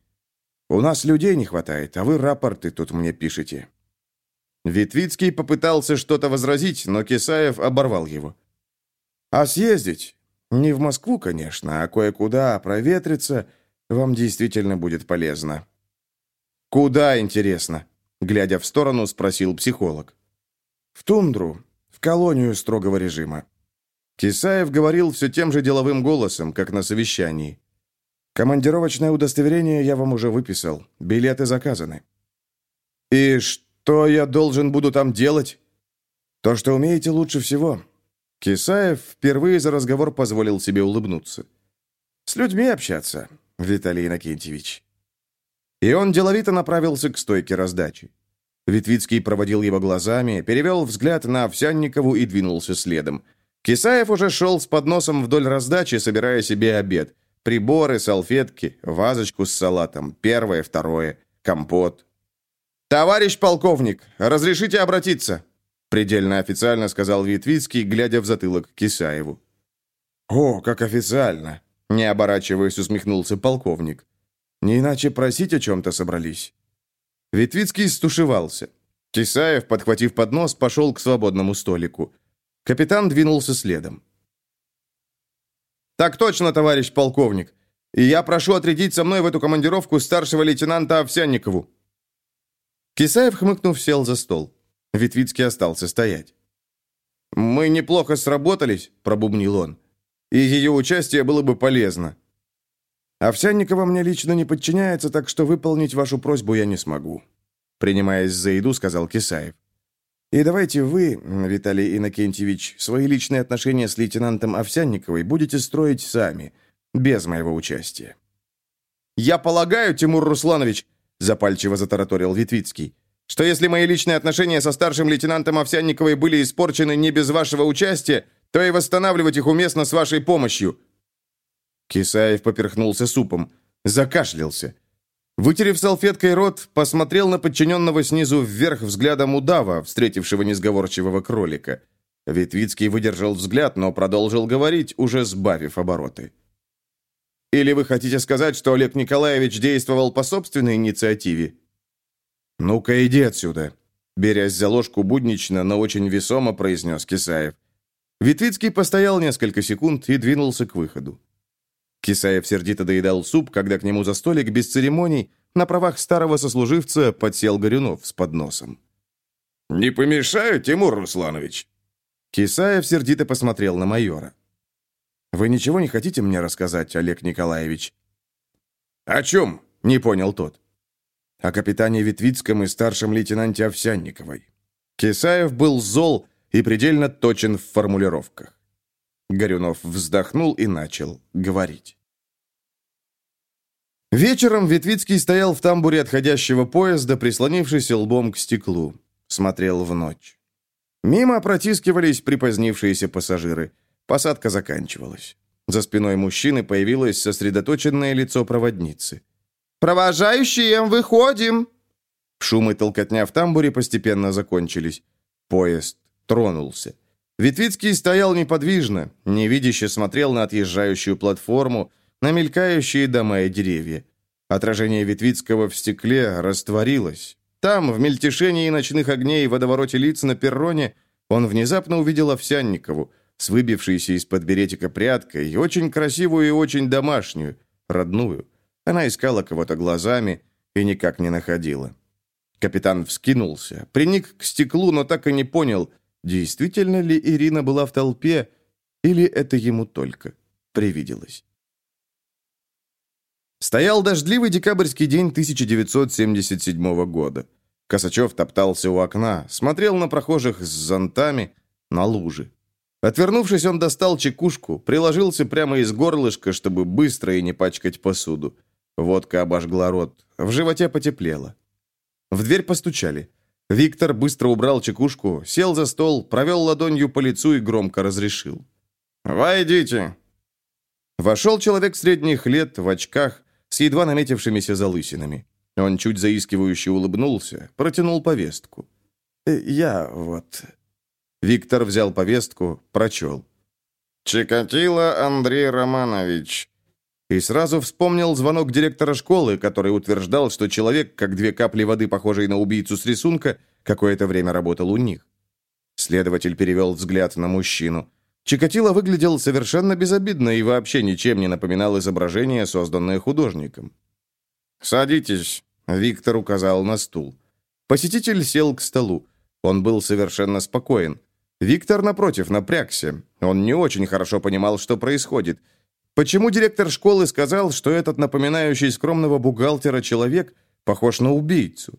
«У нас людей не хватает, а вы рапорты тут мне пишете». Витвицкий попытался что-то возразить, но Кисаев оборвал его. «А съездить? Не в Москву, конечно, а кое-куда проветриться вам действительно будет полезно. Куда, интересно? Глядя в сторону, спросил психолог. В тундру, в колонию строгого режима. Кисаев говорил все тем же деловым голосом, как на совещании. Командировочное удостоверение я вам уже выписал. Билеты заказаны. И что я должен буду там делать? То, что умеете лучше всего. Кисаев впервые за разговор позволил себе улыбнуться. «С людьми общаться. Виталий Иннокентьевич». И он деловито направился к стойке раздачи. Витвицкий проводил его глазами, перевел взгляд на Овсянникову и двинулся следом. Кисаев уже шел с подносом вдоль раздачи, собирая себе обед. Приборы, салфетки, вазочку с салатом, первое, второе, компот. «Товарищ полковник, разрешите обратиться?» Предельно официально сказал Витвицкий, глядя в затылок Кисаеву. «О, как официально!» Не оборачиваясь, усмехнулся полковник. «Не иначе просить о чем-то собрались». Витвицкий стушевался. Кисаев, подхватив поднос, пошел к свободному столику. Капитан двинулся следом. «Так точно, товарищ полковник. И я прошу отрядить со мной в эту командировку старшего лейтенанта Овсянникову». Кисаев, хмыкнув, сел за стол. Витвицкий остался стоять. «Мы неплохо сработались», — пробубнил он. «И ее участие было бы полезно». «Овсянникова мне лично не подчиняется, так что выполнить вашу просьбу я не смогу», — принимаясь за еду, сказал Кисаев. «И давайте вы, Виталий Иннокентьевич, свои личные отношения с лейтенантом Овсянниковой будете строить сами, без моего участия». «Я полагаю, Тимур Русланович», — запальчиво затараторил Витвицкий, что если мои личные отношения со старшим лейтенантом Овсянниковой были испорчены не без вашего участия, то и восстанавливать их уместно с вашей помощью». Кисаев поперхнулся супом, закашлялся. Вытерев салфеткой рот, посмотрел на подчиненного снизу вверх взглядом удава, встретившего несговорчивого кролика. Витвицкий выдержал взгляд, но продолжил говорить, уже сбавив обороты. «Или вы хотите сказать, что Олег Николаевич действовал по собственной инициативе?» «Ну-ка, иди отсюда!» Берясь за ложку буднично, но очень весомо произнес Кисаев. Витвицкий постоял несколько секунд и двинулся к выходу. Кисаев сердито доедал суп, когда к нему за столик без церемоний на правах старого сослуживца подсел Горюнов с подносом. «Не помешаю, Тимур Русланович?» Кисаев сердито посмотрел на майора. «Вы ничего не хотите мне рассказать, Олег Николаевич?» «О чем?» — не понял тот о капитане Витвицком и старшем лейтенанте Овсянниковой. Кисаев был зол и предельно точен в формулировках. Горюнов вздохнул и начал говорить. Вечером Витвицкий стоял в тамбуре отходящего поезда, прислонившись лбом к стеклу. Смотрел в ночь. Мимо протискивались припозднившиеся пассажиры. Посадка заканчивалась. За спиной мужчины появилось сосредоточенное лицо проводницы. «Провожающие, выходим!» Шум и толкотня в тамбуре постепенно закончились. Поезд тронулся. Витвицкий стоял неподвижно, невидяще смотрел на отъезжающую платформу, на мелькающие дома и деревья. Отражение Витвицкого в стекле растворилось. Там, в мельтешении ночных огней и водовороте лиц на перроне, он внезапно увидел Овсянникову, с выбившейся из-под беретика прядкой, очень красивую и очень домашнюю, родную. Она искала кого-то глазами и никак не находила. Капитан вскинулся, приник к стеклу, но так и не понял, действительно ли Ирина была в толпе, или это ему только привиделось. Стоял дождливый декабрьский день 1977 года. Косачев топтался у окна, смотрел на прохожих с зонтами, на лужи. Отвернувшись, он достал чекушку, приложился прямо из горлышка, чтобы быстро и не пачкать посуду. Водка обожгла рот. В животе потеплело. В дверь постучали. Виктор быстро убрал чекушку, сел за стол, провел ладонью по лицу и громко разрешил. «Войдите!» Вошел человек средних лет, в очках, с едва наметившимися залысинами. Он чуть заискивающе улыбнулся, протянул повестку. «Э, «Я вот...» Виктор взял повестку, прочел. «Чикатило Андрей Романович, и сразу вспомнил звонок директора школы, который утверждал, что человек, как две капли воды, похожий на убийцу с рисунка, какое-то время работал у них. Следователь перевел взгляд на мужчину. Чикатило выглядел совершенно безобидно и вообще ничем не напоминал изображение, созданное художником. «Садитесь», — Виктор указал на стул. Посетитель сел к столу. Он был совершенно спокоен. Виктор, напротив, напрягся. Он не очень хорошо понимал, что происходит — Почему директор школы сказал, что этот напоминающий скромного бухгалтера человек похож на убийцу?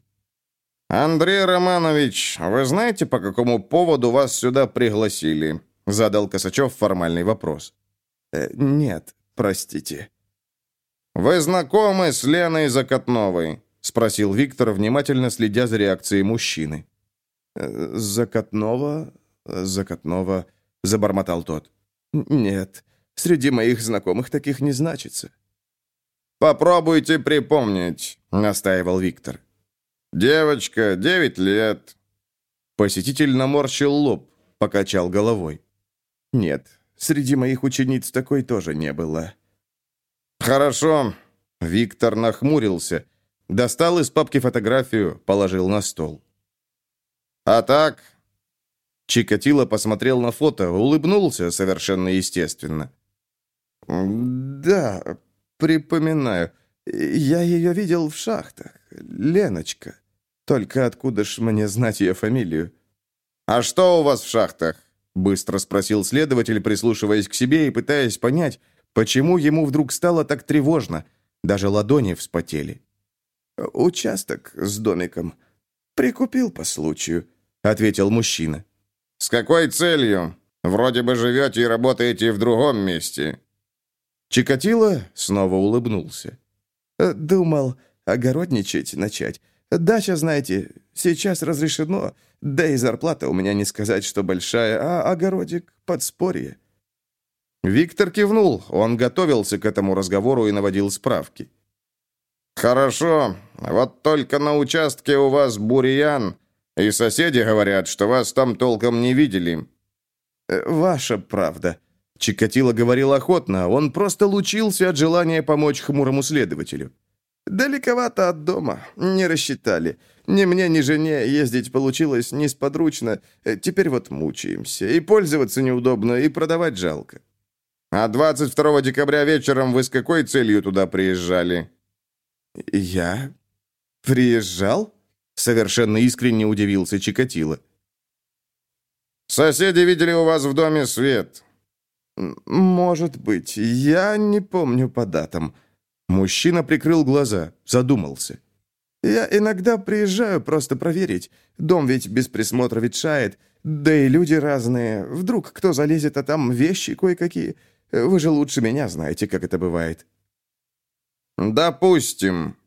«Андрей Романович, вы знаете, по какому поводу вас сюда пригласили?» Задал Косачев формальный вопрос. Э, «Нет, простите». «Вы знакомы с Леной Закатновой?» — спросил Виктор, внимательно следя за реакцией мужчины. «Э, «Закатнова? Закатнова?» — забормотал тот. «Нет, среди моих знакомых таких не значится». «Попробуйте припомнить», — настаивал Виктор. «Девочка, девять лет». Посетитель наморщил лоб, покачал головой. «Нет, среди моих учениц такой тоже не было». «Хорошо». Виктор нахмурился, достал из папки фотографию, положил на стол. «А так?» Чикатило посмотрел на фото, улыбнулся совершенно естественно. «Да, припоминаю. Я ее видел в шахтах. Леночка. Только откуда ж мне знать ее фамилию?» «А что у вас в шахтах?» Быстро спросил следователь, прислушиваясь к себе и пытаясь понять, почему ему вдруг стало так тревожно. Даже ладони вспотели. «Участок с домиком. Прикупил по случаю», — ответил мужчина. «С какой целью? Вроде бы живете и работаете в другом месте». Чикатило снова улыбнулся. «Думал, огородничать начать. Дача, знаете, сейчас разрешено, да и зарплата у меня не сказать, что большая, а огородик — подспорье». Виктор кивнул, он готовился к этому разговору и наводил справки. «Хорошо, вот только на участке у вас бурьян, и соседи говорят, что вас там толком не видели». Э, «Ваша правда», — Чикатило говорил охотно, он просто лучился от желания помочь хмурому следователю. «Далековато от дома, не рассчитали. Ни мне, ни жене ездить получилось несподручно. Э, теперь вот мучаемся. И пользоваться неудобно, и продавать жалко». «А 22 декабря вечером вы с какой целью туда приезжали?» «Я? Приезжал?» Совершенно искренне удивился Чикатило. «Соседи видели у вас в доме свет». «Может быть. Я не помню по датам». Мужчина прикрыл глаза, задумался. «Я иногда приезжаю просто проверить. Дом ведь без присмотра ветшает. Да и люди разные. Вдруг кто залезет, а там вещи кое-какие. Вы же лучше меня знаете, как это бывает». «Допустим».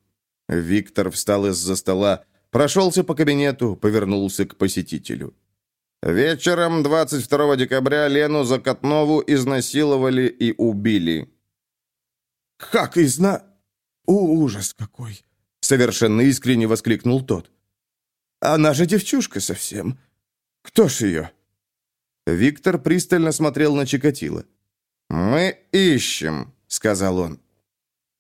Виктор встал из-за стола, прошелся по кабинету, повернулся к посетителю. «Вечером 22 декабря Лену Закатнову изнасиловали и убили». «Как изна... У, ужас какой!» Совершенно искренне воскликнул тот. «Она же девчушка совсем. Кто ж ее?» Виктор пристально смотрел на Чикатило. «Мы ищем», — сказал он.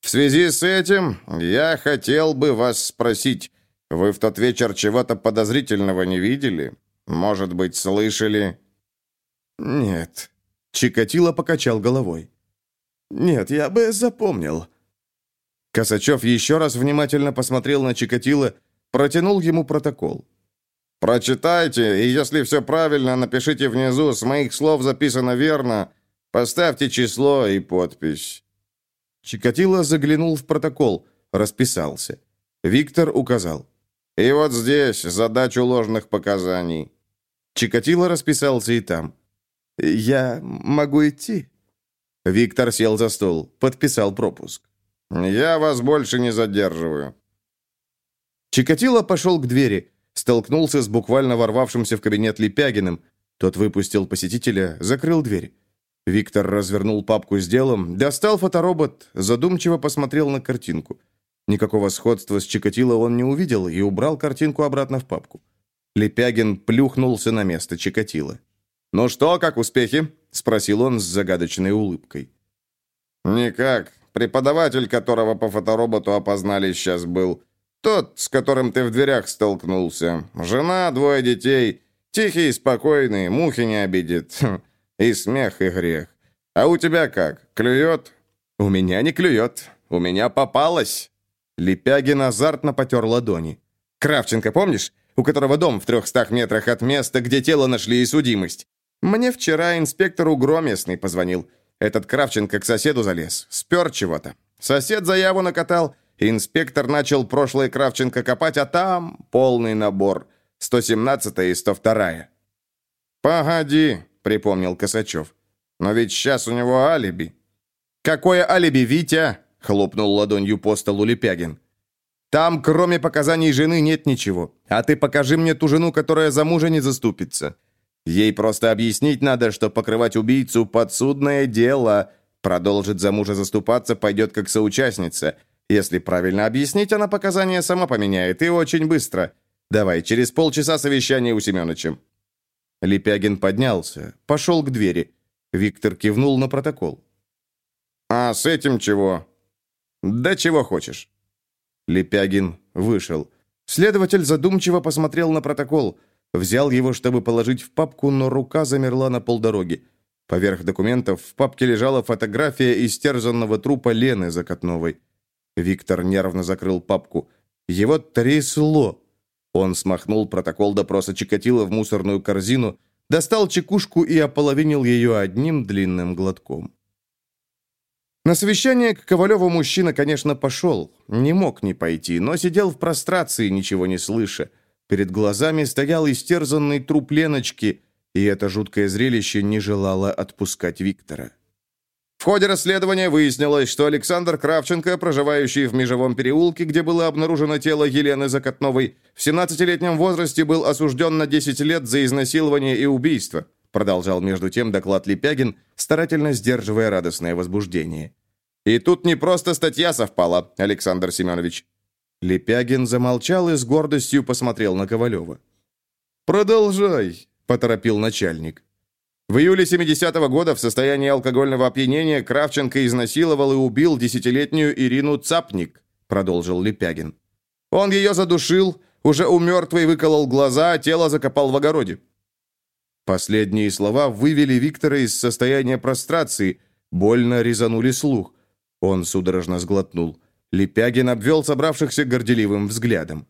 В связи с этим я хотел бы вас спросить, вы в тот вечер чего-то подозрительного не видели? Может быть, слышали?» «Нет». Чикатило покачал головой. «Нет, я бы запомнил». Косачев еще раз внимательно посмотрел на Чикатило, протянул ему протокол. «Прочитайте, и если все правильно, напишите внизу, с моих слов записано верно, поставьте число и подпись». Чикатило заглянул в протокол, расписался. Виктор указал. «И вот здесь задачу ложных показаний». Чикатило расписался и там. «Я могу идти?» Виктор сел за стол, подписал пропуск. «Я вас больше не задерживаю». Чикатило пошел к двери, столкнулся с буквально ворвавшимся в кабинет Лепягиным. Тот выпустил посетителя, закрыл дверь. Виктор развернул папку с делом, достал фоторобот, задумчиво посмотрел на картинку. Никакого сходства с Чикатило он не увидел и убрал картинку обратно в папку. Лепягин плюхнулся на место Чикатило. «Ну что, как успехи?» — спросил он с загадочной улыбкой. «Никак. Преподаватель, которого по фотороботу опознали, сейчас был. Тот, с которым ты в дверях столкнулся. Жена, двое детей. Тихий, спокойный, мухи не обидит. И смех, и грех. А у тебя как, клюет?» «У меня не клюет. У меня попалось». Лепягин азартно потер ладони. «Кравченко, помнишь? У которого дом в трехстах метрах от места, где тело нашли и судимость. Мне вчера инспектору Громесный позвонил. Этот Кравченко к соседу залез. Спер чего-то. Сосед заяву накатал. Инспектор начал прошлое Кравченко копать, а там полный набор. 117 и 102. «Погоди», припомнил Косачев. «Но ведь сейчас у него алиби». «Какое алиби, Витя?» — хлопнул ладонью по столу Лепягин. «Там, кроме показаний жены, нет ничего. А ты покажи мне ту жену, которая за мужа не заступится. Ей просто объяснить надо, что покрывать убийцу – подсудное дело. Продолжит за мужа заступаться, пойдет как соучастница. Если правильно объяснить, она показания сама поменяет, и очень быстро. Давай, через полчаса совещание у Семеновича». Лепягин поднялся, пошел к двери. Виктор кивнул на протокол. «А с этим чего?» «Да чего хочешь». Лепягин вышел. Следователь задумчиво посмотрел на протокол. Взял его, чтобы положить в папку, но рука замерла на полдороги. Поверх документов в папке лежала фотография истерзанного трупа Лены Закатновой. Виктор нервно закрыл папку. Его трясло. Он смахнул протокол допроса Чикатило в мусорную корзину, достал чекушку и ополовинил ее одним длинным глотком. На совещание к Ковалеву мужчина, конечно, пошел. Не мог не пойти, но сидел в прострации, ничего не слыша. Перед глазами стоял истерзанный труп Леночки, и это жуткое зрелище не желало отпускать Виктора. В ходе расследования выяснилось, что Александр Кравченко, проживающий в Межевом переулке, где было обнаружено тело Елены Закатновой, в 17-летнем возрасте был осужден на 10 лет за изнасилование и убийство, продолжал между тем доклад Лепягин, старательно сдерживая радостное возбуждение. И тут не просто статья совпала, Александр Семенович. Лепягин замолчал и с гордостью посмотрел на Ковалева. «Продолжай», — поторопил начальник. В июле 70-го года в состоянии алкогольного опьянения Кравченко изнасиловал и убил десятилетнюю Ирину Цапник, продолжил Лепягин. Он ее задушил, уже у мертвой выколол глаза, а тело закопал в огороде. Последние слова вывели Виктора из состояния прострации, больно резанули слух. Он судорожно сглотнул. Лепягин обвел собравшихся горделивым взглядом.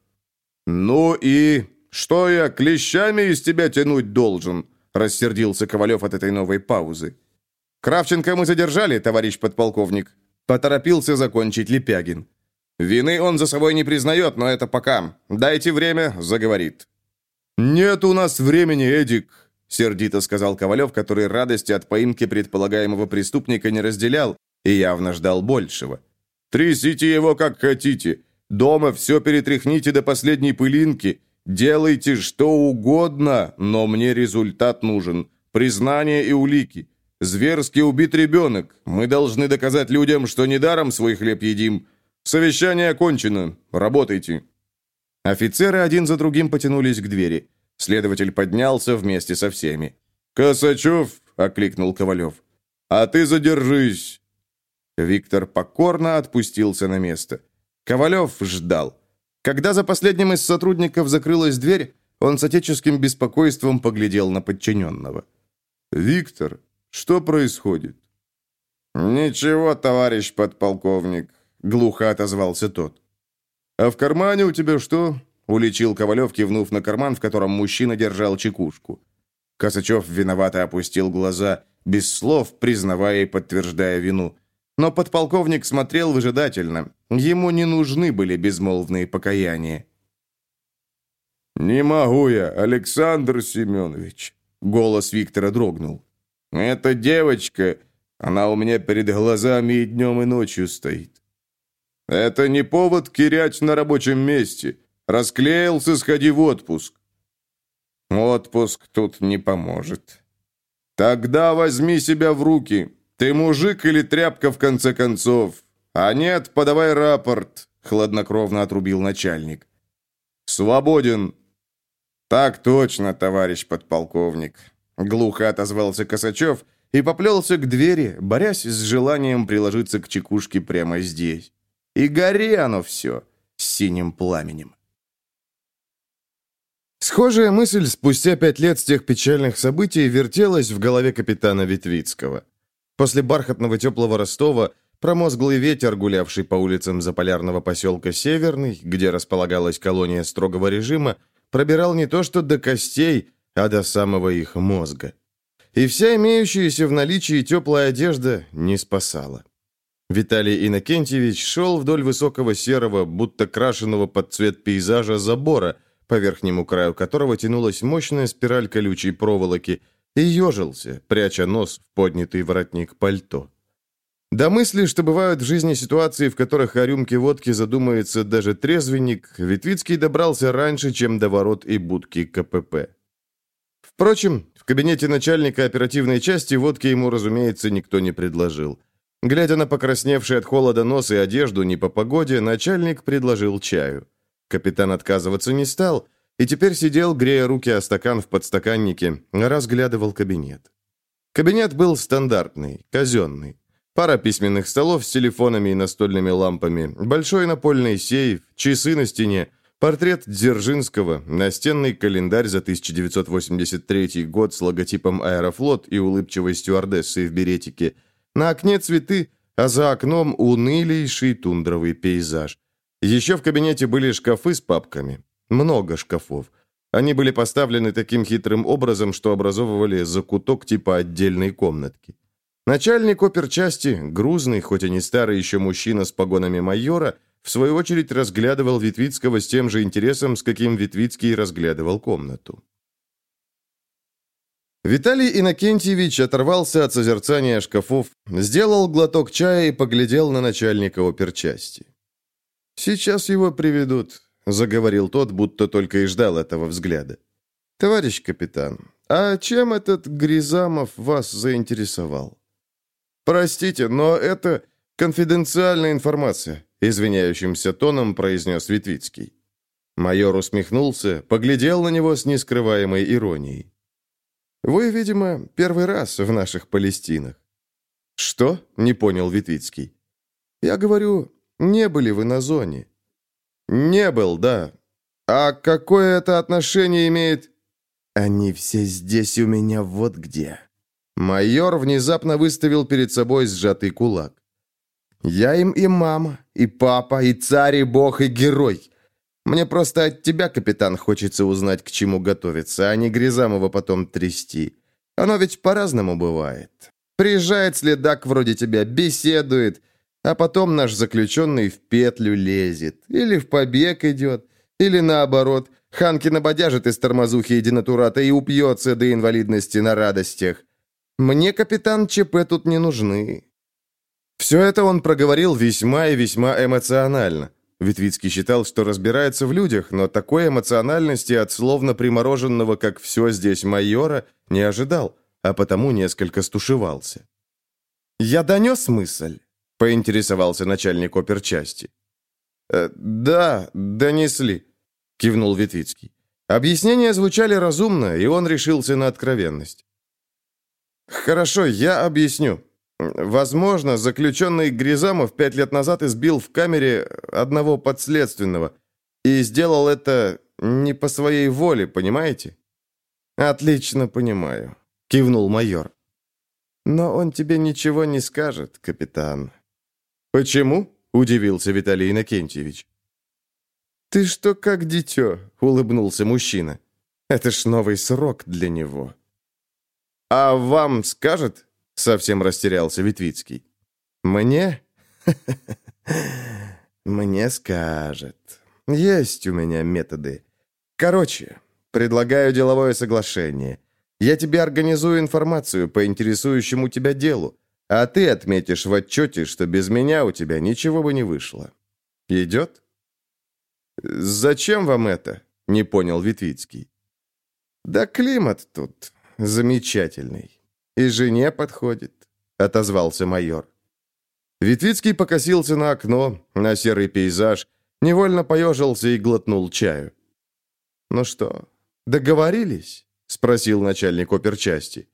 «Ну и что я клещами из тебя тянуть должен?» рассердился Ковалев от этой новой паузы. «Кравченко мы задержали, товарищ подполковник», поторопился закончить Лепягин. «Вины он за собой не признает, но это пока. Дайте время, заговорит». «Нет у нас времени, Эдик», сердито сказал Ковалев, который радости от поимки предполагаемого преступника не разделял и явно ждал большего. «Трясите его как хотите. Дома все перетряхните до последней пылинки. Делайте что угодно, но мне результат нужен. Признание и улики. Зверски убит ребенок. Мы должны доказать людям, что недаром свой хлеб едим. Совещание окончено. Работайте». Офицеры один за другим потянулись к двери. Следователь поднялся вместе со всеми. «Косачев!» — окликнул Ковалев. «А ты задержись!» Виктор покорно отпустился на место. Ковалев ждал. Когда за последним из сотрудников закрылась дверь, он с отеческим беспокойством поглядел на подчиненного. «Виктор, что происходит?» «Ничего, товарищ подполковник», — глухо отозвался тот. «А в кармане у тебя что?» — уличил Ковалев, кивнув на карман, в котором мужчина держал чекушку. Косачев виновато опустил глаза, без слов признавая и подтверждая вину. Но подполковник смотрел выжидательно. Ему не нужны были безмолвные покаяния. «Не могу я, Александр Семенович», — голос Виктора дрогнул. «Эта девочка, она у меня перед глазами и днем, и ночью стоит. Это не повод кирять на рабочем месте. Расклеился, сходи в отпуск». «Отпуск тут не поможет». «Тогда возьми себя в руки. Ты мужик или тряпка, в конце концов? А нет, подавай рапорт», — хладнокровно отрубил начальник. «Свободен». «Так точно, товарищ подполковник», — глухо отозвался Косачев и поплелся к двери, борясь с желанием приложиться к чекушке прямо здесь. И гори оно все с синим пламенем. Схожая мысль спустя пять лет с тех печальных событий вертелась в голове капитана Витвицкого. После бархатного теплого Ростова промозглый ветер, гулявший по улицам заполярного поселка Северный, где располагалась колония строгого режима, пробирал не то что до костей, а до самого их мозга. И вся имеющаяся в наличии теплая одежда не спасала. Виталий Иннокентьевич шел вдоль высокого серого, будто крашеного под цвет пейзажа забора, по верхнему краю которого тянулась мощная спираль колючей проволоки – и ежился, пряча нос в поднятый воротник пальто. До мысли, что бывают в жизни ситуации, в которых о рюмке водки задумается даже трезвенник, Витвицкий добрался раньше, чем до ворот и будки КПП. Впрочем, в кабинете начальника оперативной части водки ему, разумеется, никто не предложил. Глядя на покрасневший от холода нос и одежду не по погоде, начальник предложил чаю. Капитан отказываться не стал, и теперь сидел, грея руки о стакан в подстаканнике, разглядывал кабинет. Кабинет был стандартный, казенный. Пара письменных столов с телефонами и настольными лампами, большой напольный сейф, часы на стене, портрет Дзержинского, настенный календарь за 1983 год с логотипом «Аэрофлот» и улыбчивой стюардессой в беретике. На окне цветы, а за окном унылейший тундровый пейзаж. Еще в кабинете были шкафы с папками. Много шкафов. Они были поставлены таким хитрым образом, что образовывали закуток типа отдельной комнатки. Начальник оперчасти, грузный, хоть и не старый еще мужчина с погонами майора, в свою очередь разглядывал Витвицкого с тем же интересом, с каким Витвицкий разглядывал комнату. Виталий Иннокентьевич оторвался от созерцания шкафов, сделал глоток чая и поглядел на начальника оперчасти. «Сейчас его приведут», — заговорил тот, будто только и ждал этого взгляда. «Товарищ капитан, а чем этот Гризамов вас заинтересовал?» «Простите, но это конфиденциальная информация», — извиняющимся тоном произнес Витвицкий. Майор усмехнулся, поглядел на него с нескрываемой иронией. «Вы, видимо, первый раз в наших Палестинах». «Что?» — не понял Витвицкий. «Я говорю, не были вы на зоне». «Не был, да. А какое это отношение имеет...» «Они все здесь у меня вот где», Майор внезапно выставил перед собой сжатый кулак. «Я им и мама, и папа, и царь, и бог, и герой. Мне просто от тебя, капитан, хочется узнать, к чему готовиться, а не Гризамова потом трясти. Оно ведь по-разному бывает. Приезжает следак вроде тебя, беседует, а потом наш заключенный в петлю лезет. Или в побег идет, или наоборот, Ханки набодяжит из тормозухи и денатурата и упьется до инвалидности на радостях. Мне, капитан, ЧП тут не нужны». Все это он проговорил весьма и весьма эмоционально. Витвицкий считал, что разбирается в людях, но такой эмоциональности от словно примороженного, как все здесь майора, не ожидал, а потому несколько стушевался. «Я донес мысль?» — поинтересовался начальник оперчасти. «Э, «Да, донесли», — кивнул Витвицкий. Объяснения звучали разумно, и он решился на откровенность. «Хорошо, я объясню. Возможно, заключенный Гризамов пять лет назад избил в камере одного подследственного. И сделал это не по своей воле, понимаете?» «Отлично понимаю», — кивнул майор. «Но он тебе ничего не скажет, капитан». «Почему?» — удивился Виталий Иннокентьевич. «Ты что, как дитё?» — улыбнулся мужчина. «Это ж новый срок для него». «А вам скажет?» — совсем растерялся Витвицкий. «Мне? Мне скажет. Есть у меня методы. Короче, предлагаю деловое соглашение. Я тебе организую информацию по интересующему тебя делу, а ты отметишь в отчете, что без меня у тебя ничего бы не вышло. Идет?» «Зачем вам это?» — не понял Витвицкий. «Да климат тут замечательный. И жене подходит», — отозвался майор. Витвицкий покосился на окно, на серый пейзаж, невольно поежился и глотнул чаю. «Ну что, договорились?» — спросил начальник оперчасти.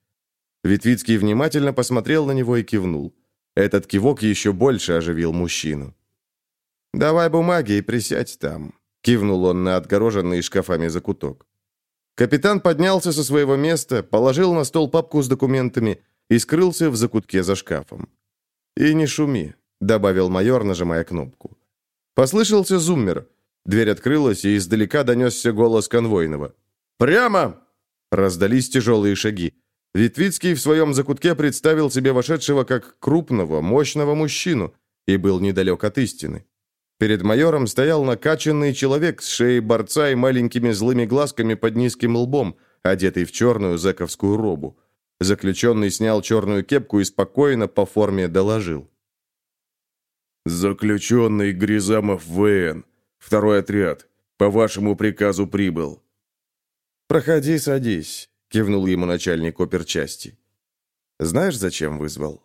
Витвицкий внимательно посмотрел на него и кивнул. Этот кивок еще больше оживил мужчину. «Давай бумаги и присядь там», — кивнул он на отгороженный шкафами закуток. Капитан поднялся со своего места, положил на стол папку с документами и скрылся в закутке за шкафом. «И не шуми», — добавил майор, нажимая кнопку. Послышался зуммер. Дверь открылась, и издалека донесся голос конвойного. «Прямо!» Раздались тяжелые шаги. Витвицкий в своем закутке представил себе вошедшего как крупного, мощного мужчину и был недалек от истины. Перед майором стоял накачанный человек с шеей борца и маленькими злыми глазками под низким лбом, одетый в черную зэковскую робу. Заключенный снял черную кепку и спокойно по форме доложил. «Заключенный Гризамов ВН. Второй отряд. По вашему приказу прибыл». «Проходи, садись», — кивнул ему начальник оперчасти. «Знаешь, зачем вызвал?»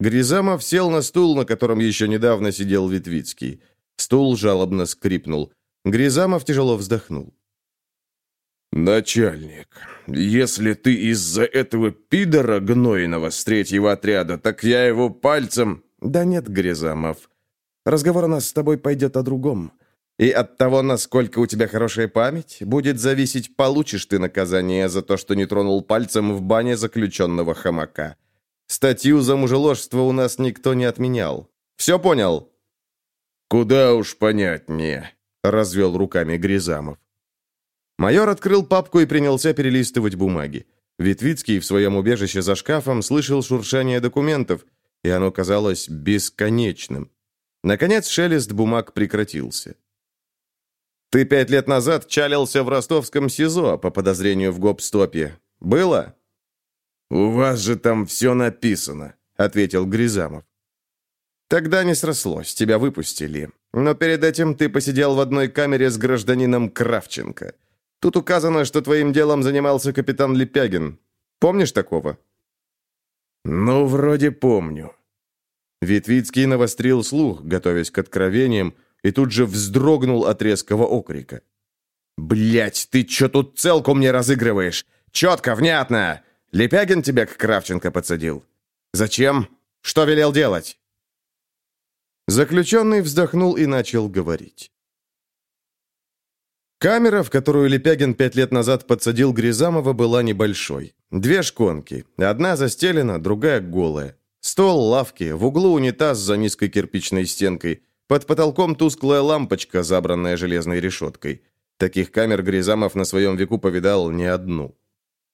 Гризамов сел на стул, на котором еще недавно сидел Витвицкий. Стул жалобно скрипнул. Гризамов тяжело вздохнул. «Начальник, если ты из-за этого пидора гнойного с третьего отряда, так я его пальцем...» «Да нет, Гризамов, разговор у нас с тобой пойдет о другом. И от того, насколько у тебя хорошая память, будет зависеть, получишь ты наказание за то, что не тронул пальцем в бане заключенного хамака. Статью за мужеложство у нас никто не отменял. Все понял?» «Куда уж понятнее», — развел руками Гризамов. Майор открыл папку и принялся перелистывать бумаги. Витвицкий в своем убежище за шкафом слышал шуршание документов, и оно казалось бесконечным. Наконец шелест бумаг прекратился. «Ты пять лет назад чалился в ростовском СИЗО по подозрению в гоп-стопе. Было?» «У вас же там все написано», — ответил Гризамов. «Тогда не срослось, тебя выпустили. Но перед этим ты посидел в одной камере с гражданином Кравченко. Тут указано, что твоим делом занимался капитан Лепягин. Помнишь такого?» «Ну, вроде помню». Витвицкий навострил слух, готовясь к откровениям, и тут же вздрогнул от резкого окрика. «Блядь, ты чё тут целку мне разыгрываешь? Четко, внятно! Лепягин тебя к Кравченко подсадил. Зачем? Что велел делать?» Заключенный вздохнул и начал говорить. Камера, в которую Лепягин пять лет назад подсадил Гризамова, была небольшой. Две шконки. Одна застелена, другая голая. Стол, лавки, в углу унитаз за низкой кирпичной стенкой. Под потолком тусклая лампочка, забранная железной решеткой. Таких камер Гризамов на своем веку повидал не одну.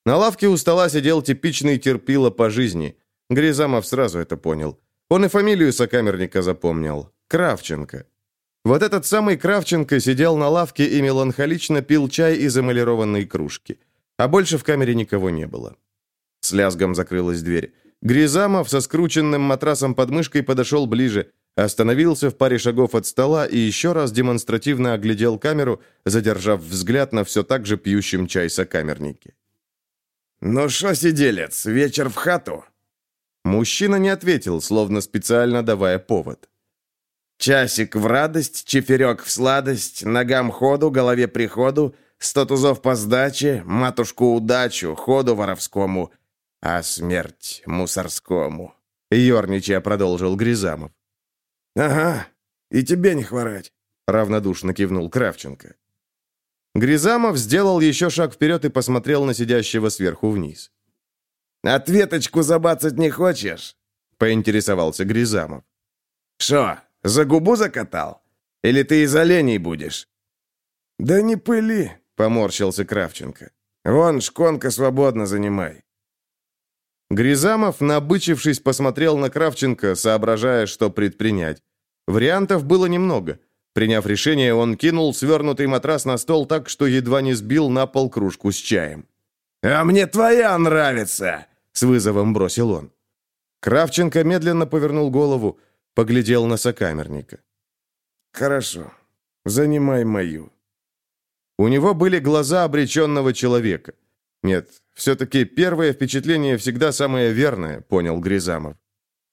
На лавке у стола сидел типичный терпило по жизни. Гризамов сразу это понял. Он и фамилию сокамерника запомнил. Кравченко. Вот этот самый Кравченко сидел на лавке и меланхолично пил чай из эмалированной кружки. А больше в камере никого не было. С лязгом закрылась дверь. Гризамов со скрученным матрасом под мышкой подошел ближе, остановился в паре шагов от стола и еще раз демонстративно оглядел камеру, задержав взгляд на все так же пьющем чай сокамернике. «Ну что, сиделец, вечер в хату?» Мужчина не ответил, словно специально давая повод. Часик в радость, чеферек в сладость, ногам ходу, голове приходу, сто тузов по сдаче, матушку удачу, ходу воровскому, а смерть мусорскому. Ёрничая продолжил Гризамов. «Ага, и тебе не хворать», — равнодушно кивнул Кравченко. Гризамов сделал еще шаг вперед и посмотрел на сидящего сверху вниз. «Ответочку забацать не хочешь?» — поинтересовался Гризамов. «Шо, за губу закатал? Или ты из оленей будешь?» «Да не пыли», — поморщился Кравченко. «Вон, шконка свободно занимай». Гризамов, набычившись, посмотрел на Кравченко, соображая, что предпринять. Вариантов было немного. Приняв решение, он кинул свернутый матрас на стол так, что едва не сбил на пол кружку с чаем. «А мне твоя нравится!» — с вызовом бросил он. Кравченко медленно повернул голову, Поглядел на сокамерника. «Хорошо. Занимай мою». У него были глаза обреченного человека. Нет, все-таки первое впечатление всегда самое верное, понял Гризамов.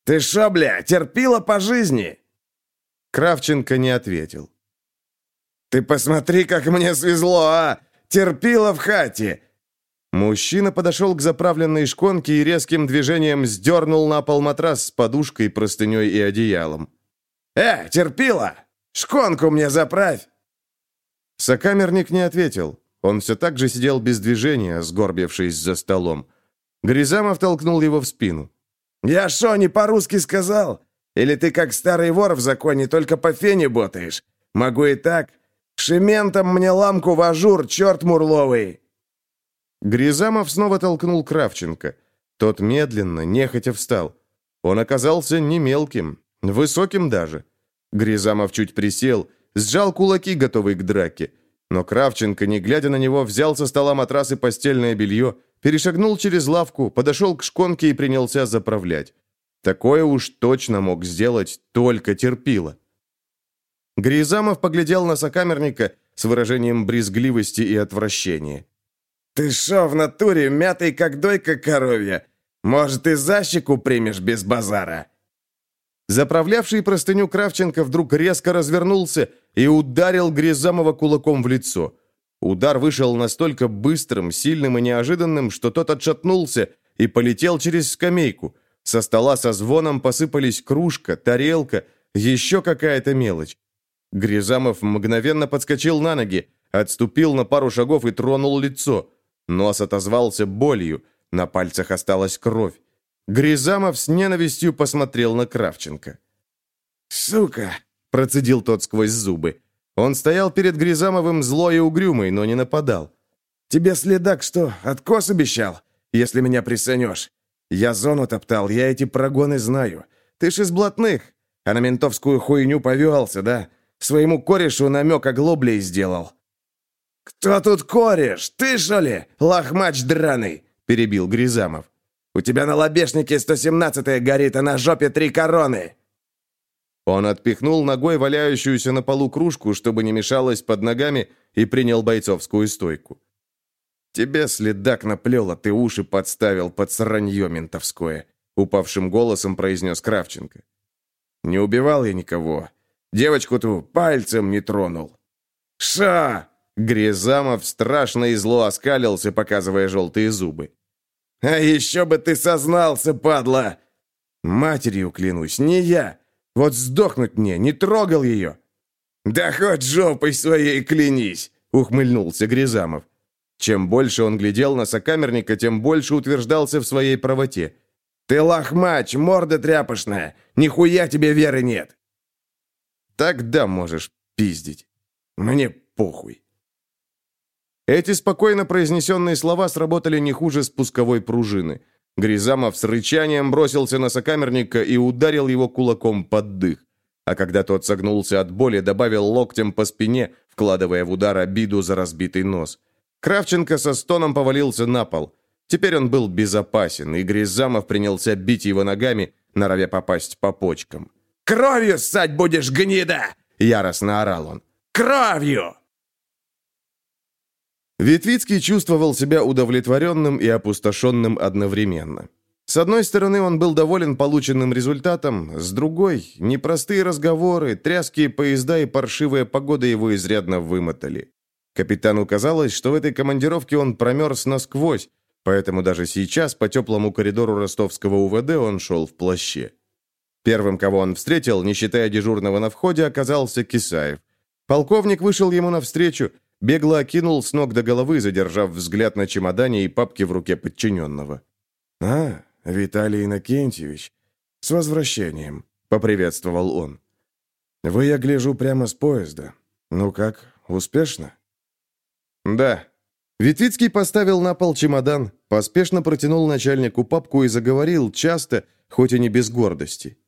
«Ты шо, бля, терпила по жизни?» Кравченко не ответил. «Ты посмотри, как мне свезло, а! Терпила в хате! Мужчина подошел к заправленной шконке и резким движением сдернул на пол матрас с подушкой, простыней и одеялом. «Э, терпила! Шконку мне заправь!» Сокамерник не ответил. Он все так же сидел без движения, сгорбившись за столом. Гризамов толкнул его в спину. «Я шо, не по-русски сказал? Или ты как старый вор в законе, только по фене ботаешь? Могу и так. Шементом мне ламку в ажур, черт мурловый!» Гризамов снова толкнул Кравченко. Тот медленно, нехотя встал. Он оказался не мелким, высоким даже. Гризамов чуть присел, сжал кулаки, готовый к драке. Но Кравченко, не глядя на него, взял со стола матрас и постельное белье, перешагнул через лавку, подошел к шконке и принялся заправлять. Такое уж точно мог сделать только терпило. Гризамов поглядел на сокамерника с выражением брезгливости и отвращения. «Ты шо в натуре, мятый как дойка коровья? Может, и защику примешь без базара?» Заправлявший простыню Кравченко вдруг резко развернулся и ударил Гризамова кулаком в лицо. Удар вышел настолько быстрым, сильным и неожиданным, что тот отшатнулся и полетел через скамейку. Со стола со звоном посыпались кружка, тарелка, еще какая-то мелочь. Гризамов мгновенно подскочил на ноги, отступил на пару шагов и тронул лицо. Нос отозвался болью, на пальцах осталась кровь. Гризамов с ненавистью посмотрел на Кравченко. «Сука!» – процедил тот сквозь зубы. Он стоял перед Гризамовым злой и угрюмый, но не нападал. «Тебе следак что, откос обещал, если меня присанешь? Я зону топтал, я эти прогоны знаю. Ты ж из блатных, а на ментовскую хуйню повелся, да? Своему корешу намек оглоблей сделал». «Кто тут кореш? Ты, что ли? Лохмач драный!» – перебил Гризамов. «У тебя на лобешнике 117-я горит, а на жопе три короны!» Он отпихнул ногой валяющуюся на полу кружку, чтобы не мешалась под ногами, и принял бойцовскую стойку. «Тебе следак наплел, а ты уши подставил под сранье ментовское», упавшим голосом произнес Кравченко. «Не убивал я никого. Девочку ту пальцем не тронул». «Ша!» Гризамов страшно и зло оскалился, показывая желтые зубы. «А еще бы ты сознался, падла!» «Матерью клянусь, не я. Вот сдохнуть мне, не трогал ее!» «Да хоть жопой своей клянись!» — ухмыльнулся Гризамов. Чем больше он глядел на сокамерника, тем больше утверждался в своей правоте. «Ты лохмач, морда тряпошная! Нихуя тебе веры нет!» «Тогда можешь пиздить. Мне похуй!» Эти спокойно произнесенные слова сработали не хуже спусковой пружины. Гризамов с рычанием бросился на сокамерника и ударил его кулаком под дых. А когда тот согнулся от боли, добавил локтем по спине, вкладывая в удар обиду за разбитый нос. Кравченко со стоном повалился на пол. Теперь он был безопасен, и Гризамов принялся бить его ногами, норовя попасть по почкам. «Кровью ссать будешь, гнида!» — яростно орал он. «Кровью!» Витвицкий чувствовал себя удовлетворенным и опустошенным одновременно. С одной стороны, он был доволен полученным результатом, с другой, непростые разговоры, тряские поезда и паршивая погода его изрядно вымотали. Капитану казалось, что в этой командировке он промерз насквозь, поэтому даже сейчас по теплому коридору ростовского УВД он шел в плаще. Первым, кого он встретил, не считая дежурного на входе, оказался Кисаев. Полковник вышел ему навстречу, Бегло окинул с ног до головы, задержав взгляд на чемодане и папке в руке подчиненного. «А, Виталий Иннокентьевич, с возвращением», — поприветствовал он. «Вы, я гляжу, прямо с поезда. Ну как, успешно?» «Да». Витвицкий поставил на пол чемодан, поспешно протянул начальнику папку и заговорил часто, хоть и не без гордости.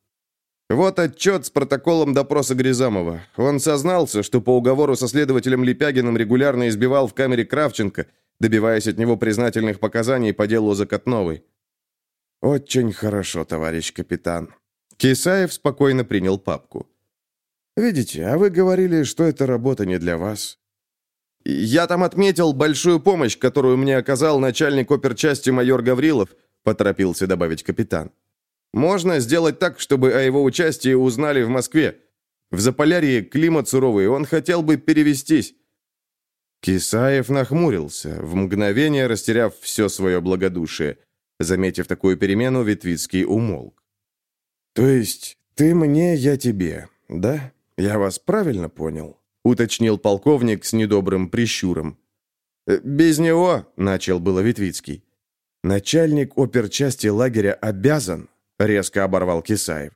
Вот отчет с протоколом допроса Гризамова. Он сознался, что по уговору со следователем Лепягиным регулярно избивал в камере Кравченко, добиваясь от него признательных показаний по делу Закатновой. «Очень хорошо, товарищ капитан». Кисаев спокойно принял папку. «Видите, а вы говорили, что эта работа не для вас». «Я там отметил большую помощь, которую мне оказал начальник оперчасти майор Гаврилов», поторопился добавить капитан. Можно сделать так, чтобы о его участии узнали в Москве. В Заполярье климат суровый, он хотел бы перевестись». Кисаев нахмурился, в мгновение растеряв все свое благодушие. Заметив такую перемену, Ветвицкий умолк. «То есть ты мне, я тебе, да? Я вас правильно понял?» уточнил полковник с недобрым прищуром. «Э, «Без него», — начал было Ветвицкий. «Начальник оперчасти лагеря обязан, — резко оборвал Кисаев.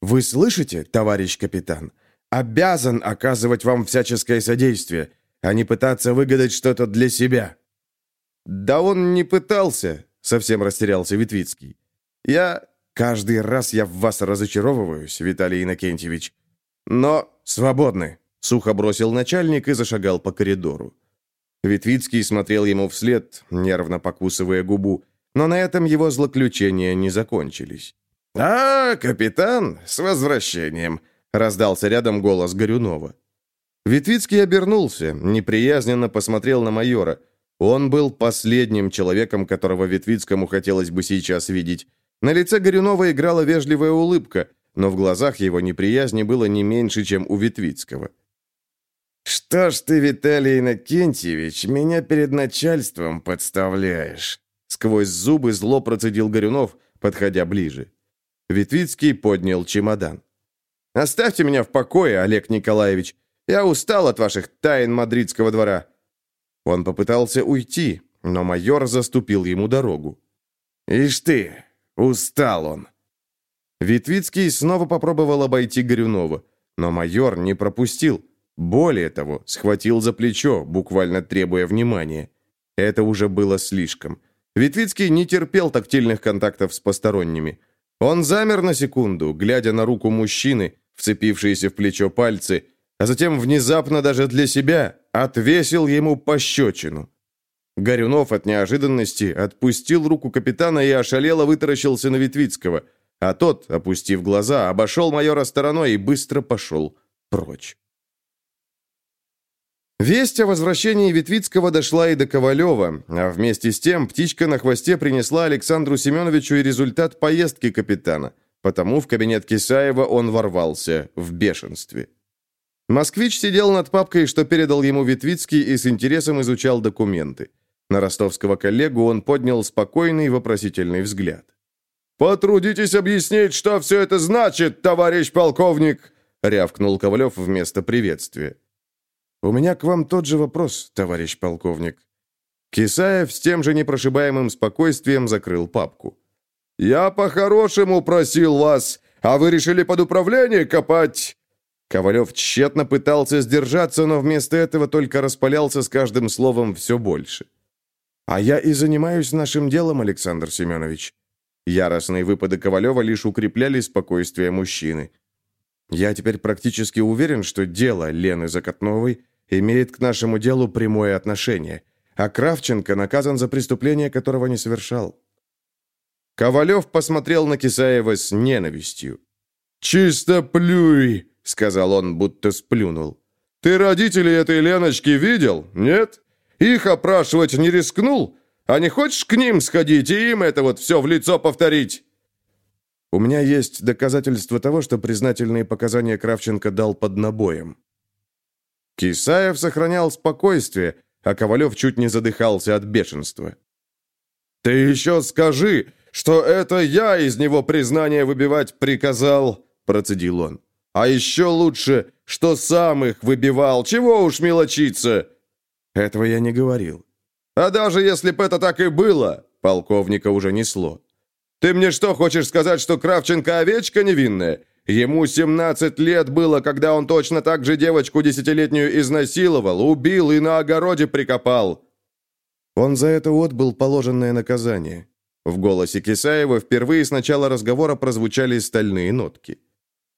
«Вы слышите, товарищ капитан? Обязан оказывать вам всяческое содействие, а не пытаться выгадать что-то для себя». «Да он не пытался», — совсем растерялся Витвицкий. «Я... Каждый раз я в вас разочаровываюсь, Виталий Иннокентьевич. Но свободны», — сухо бросил начальник и зашагал по коридору. Витвицкий смотрел ему вслед, нервно покусывая губу, но на этом его злоключения не закончились. «А, капитан, с возвращением!» — раздался рядом голос Горюнова. Витвицкий обернулся, неприязненно посмотрел на майора. Он был последним человеком, которого Витвицкому хотелось бы сейчас видеть. На лице Горюнова играла вежливая улыбка, но в глазах его неприязни было не меньше, чем у Витвицкого. «Что ж ты, Виталий Иннокентьевич, меня перед начальством подставляешь?» Сквозь зубы зло процедил Горюнов, подходя ближе. Витвицкий поднял чемодан. «Оставьте меня в покое, Олег Николаевич. Я устал от ваших тайн мадридского двора». Он попытался уйти, но майор заступил ему дорогу. «Ишь ты, устал он». Витвицкий снова попробовал обойти Горюнова, но майор не пропустил. Более того, схватил за плечо, буквально требуя внимания. Это уже было слишком. Витвицкий не терпел тактильных контактов с посторонними. Он замер на секунду, глядя на руку мужчины, вцепившиеся в плечо пальцы, а затем внезапно даже для себя отвесил ему пощечину. Горюнов от неожиданности отпустил руку капитана и ошалело вытаращился на Витвицкого, а тот, опустив глаза, обошел майора стороной и быстро пошел прочь. Весть о возвращении Витвицкого дошла и до Ковалева, а вместе с тем птичка на хвосте принесла Александру Семеновичу и результат поездки капитана, потому в кабинет Кисаева он ворвался в бешенстве. Москвич сидел над папкой, что передал ему Витвицкий, и с интересом изучал документы. На ростовского коллегу он поднял спокойный вопросительный взгляд. «Потрудитесь объяснить, что все это значит, товарищ полковник!» рявкнул Ковалев вместо приветствия. «У меня к вам тот же вопрос, товарищ полковник». Кисаев с тем же непрошибаемым спокойствием закрыл папку. «Я по-хорошему просил вас, а вы решили под управление копать!» Ковалев тщетно пытался сдержаться, но вместо этого только распалялся с каждым словом все больше. «А я и занимаюсь нашим делом, Александр Семенович». Яростные выпады Ковалева лишь укрепляли спокойствие мужчины. «Я теперь практически уверен, что дело Лены Закатновой имеет к нашему делу прямое отношение, а Кравченко наказан за преступление, которого не совершал. Ковалев посмотрел на Кисаева с ненавистью. «Чисто плюй!» — сказал он, будто сплюнул. «Ты родителей этой Леночки видел? Нет? Их опрашивать не рискнул? А не хочешь к ним сходить и им это вот все в лицо повторить?» «У меня есть доказательства того, что признательные показания Кравченко дал под набоем», Кисаев сохранял спокойствие, а Ковалев чуть не задыхался от бешенства. «Ты еще скажи, что это я из него признание выбивать приказал!» процедил он. «А еще лучше, что сам их выбивал! Чего уж мелочиться!» «Этого я не говорил». «А даже если бы это так и было!» Полковника уже несло. «Ты мне что, хочешь сказать, что Кравченко овечка невинная? Ему 17 лет было, когда он точно так же девочку десятилетнюю изнасиловал, убил и на огороде прикопал. Он за это отбыл положенное наказание. В голосе Кисаева впервые с начала разговора прозвучали стальные нотки.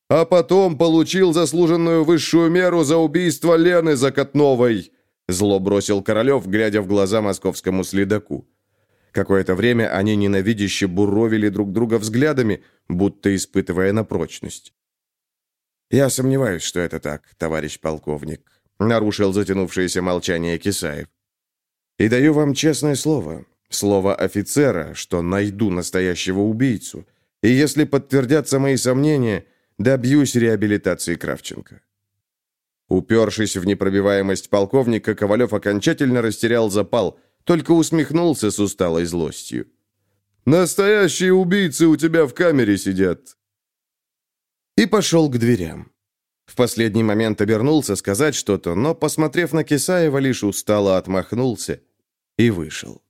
А потом получил заслуженную высшую меру за убийство Лены Закатновой, зло бросил Королев, глядя в глаза московскому следаку. Какое-то время они ненавидяще буровили друг друга взглядами, будто испытывая на прочность. «Я сомневаюсь, что это так, товарищ полковник», — нарушил затянувшееся молчание Кисаев. «И даю вам честное слово, слово офицера, что найду настоящего убийцу, и если подтвердятся мои сомнения, добьюсь реабилитации Кравченко». Упершись в непробиваемость полковника, Ковалев окончательно растерял запал — только усмехнулся с усталой злостью. «Настоящие убийцы у тебя в камере сидят!» И пошел к дверям. В последний момент обернулся сказать что-то, но, посмотрев на Кисаева, лишь устало отмахнулся и вышел.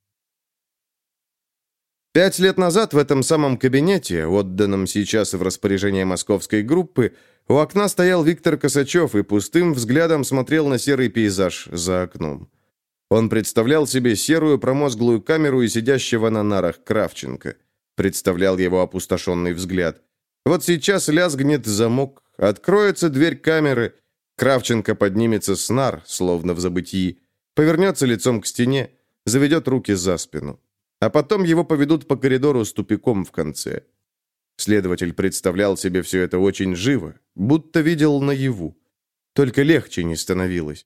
Пять лет назад в этом самом кабинете, отданном сейчас в распоряжение московской группы, у окна стоял Виктор Косачев и пустым взглядом смотрел на серый пейзаж за окном. Он представлял себе серую промозглую камеру и сидящего на нарах Кравченко. Представлял его опустошенный взгляд. Вот сейчас лязгнет замок, откроется дверь камеры, Кравченко поднимется с нар, словно в забытии, повернется лицом к стене, заведет руки за спину. А потом его поведут по коридору с тупиком в конце. Следователь представлял себе все это очень живо, будто видел наяву. Только легче не становилось.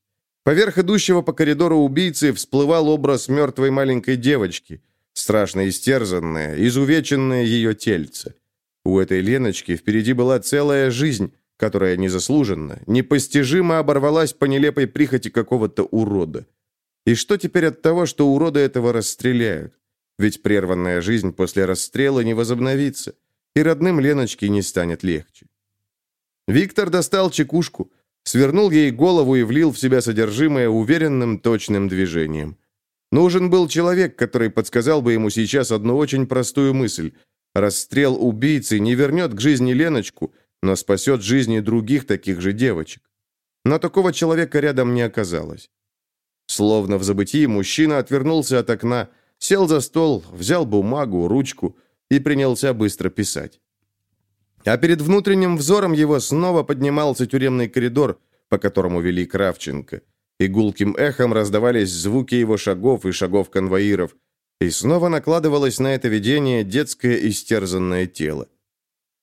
Поверх идущего по коридору убийцы всплывал образ мертвой маленькой девочки, страшно истерзанное, изувеченное ее тельце. У этой Леночки впереди была целая жизнь, которая незаслуженно, непостижимо оборвалась по нелепой прихоти какого-то урода. И что теперь от того, что урода этого расстреляют? Ведь прерванная жизнь после расстрела не возобновится, и родным Леночке не станет легче. Виктор достал чекушку, свернул ей голову и влил в себя содержимое уверенным, точным движением. Нужен был человек, который подсказал бы ему сейчас одну очень простую мысль. Расстрел убийцы не вернет к жизни Леночку, но спасет жизни других таких же девочек. Но такого человека рядом не оказалось. Словно в забытии мужчина отвернулся от окна, сел за стол, взял бумагу, ручку и принялся быстро писать. А перед внутренним взором его снова поднимался тюремный коридор, по которому вели Кравченко. И эхом раздавались звуки его шагов и шагов конвоиров. И снова накладывалось на это видение детское истерзанное тело.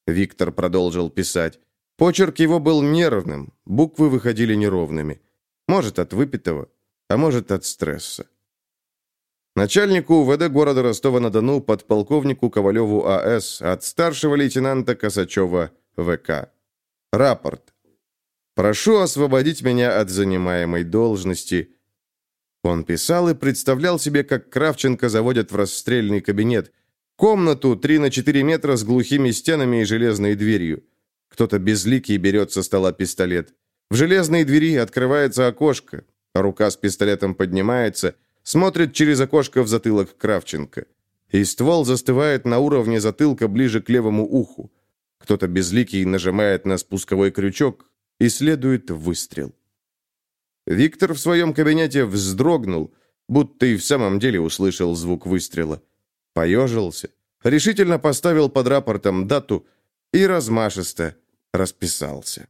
Виктор продолжил писать. Почерк его был нервным, буквы выходили неровными. Может, от выпитого, а может, от стресса. Начальнику УВД города Ростова-на-Дону подполковнику Ковалеву А.С. от старшего лейтенанта Косачева В.К. Рапорт. Прошу освободить меня от занимаемой должности. Он писал и представлял себе, как Кравченко заводят в расстрельный кабинет – Комнату 3 на 4 метра с глухими стенами и железной дверью. Кто-то безликий берет со стола пистолет. В железной двери открывается окошко. Рука с пистолетом поднимается, смотрит через окошко в затылок Кравченко. И ствол застывает на уровне затылка ближе к левому уху. Кто-то безликий нажимает на спусковой крючок, и следует выстрел. Виктор в своем кабинете вздрогнул, будто и в самом деле услышал звук выстрела поежился, решительно поставил под рапортом дату и размашисто расписался.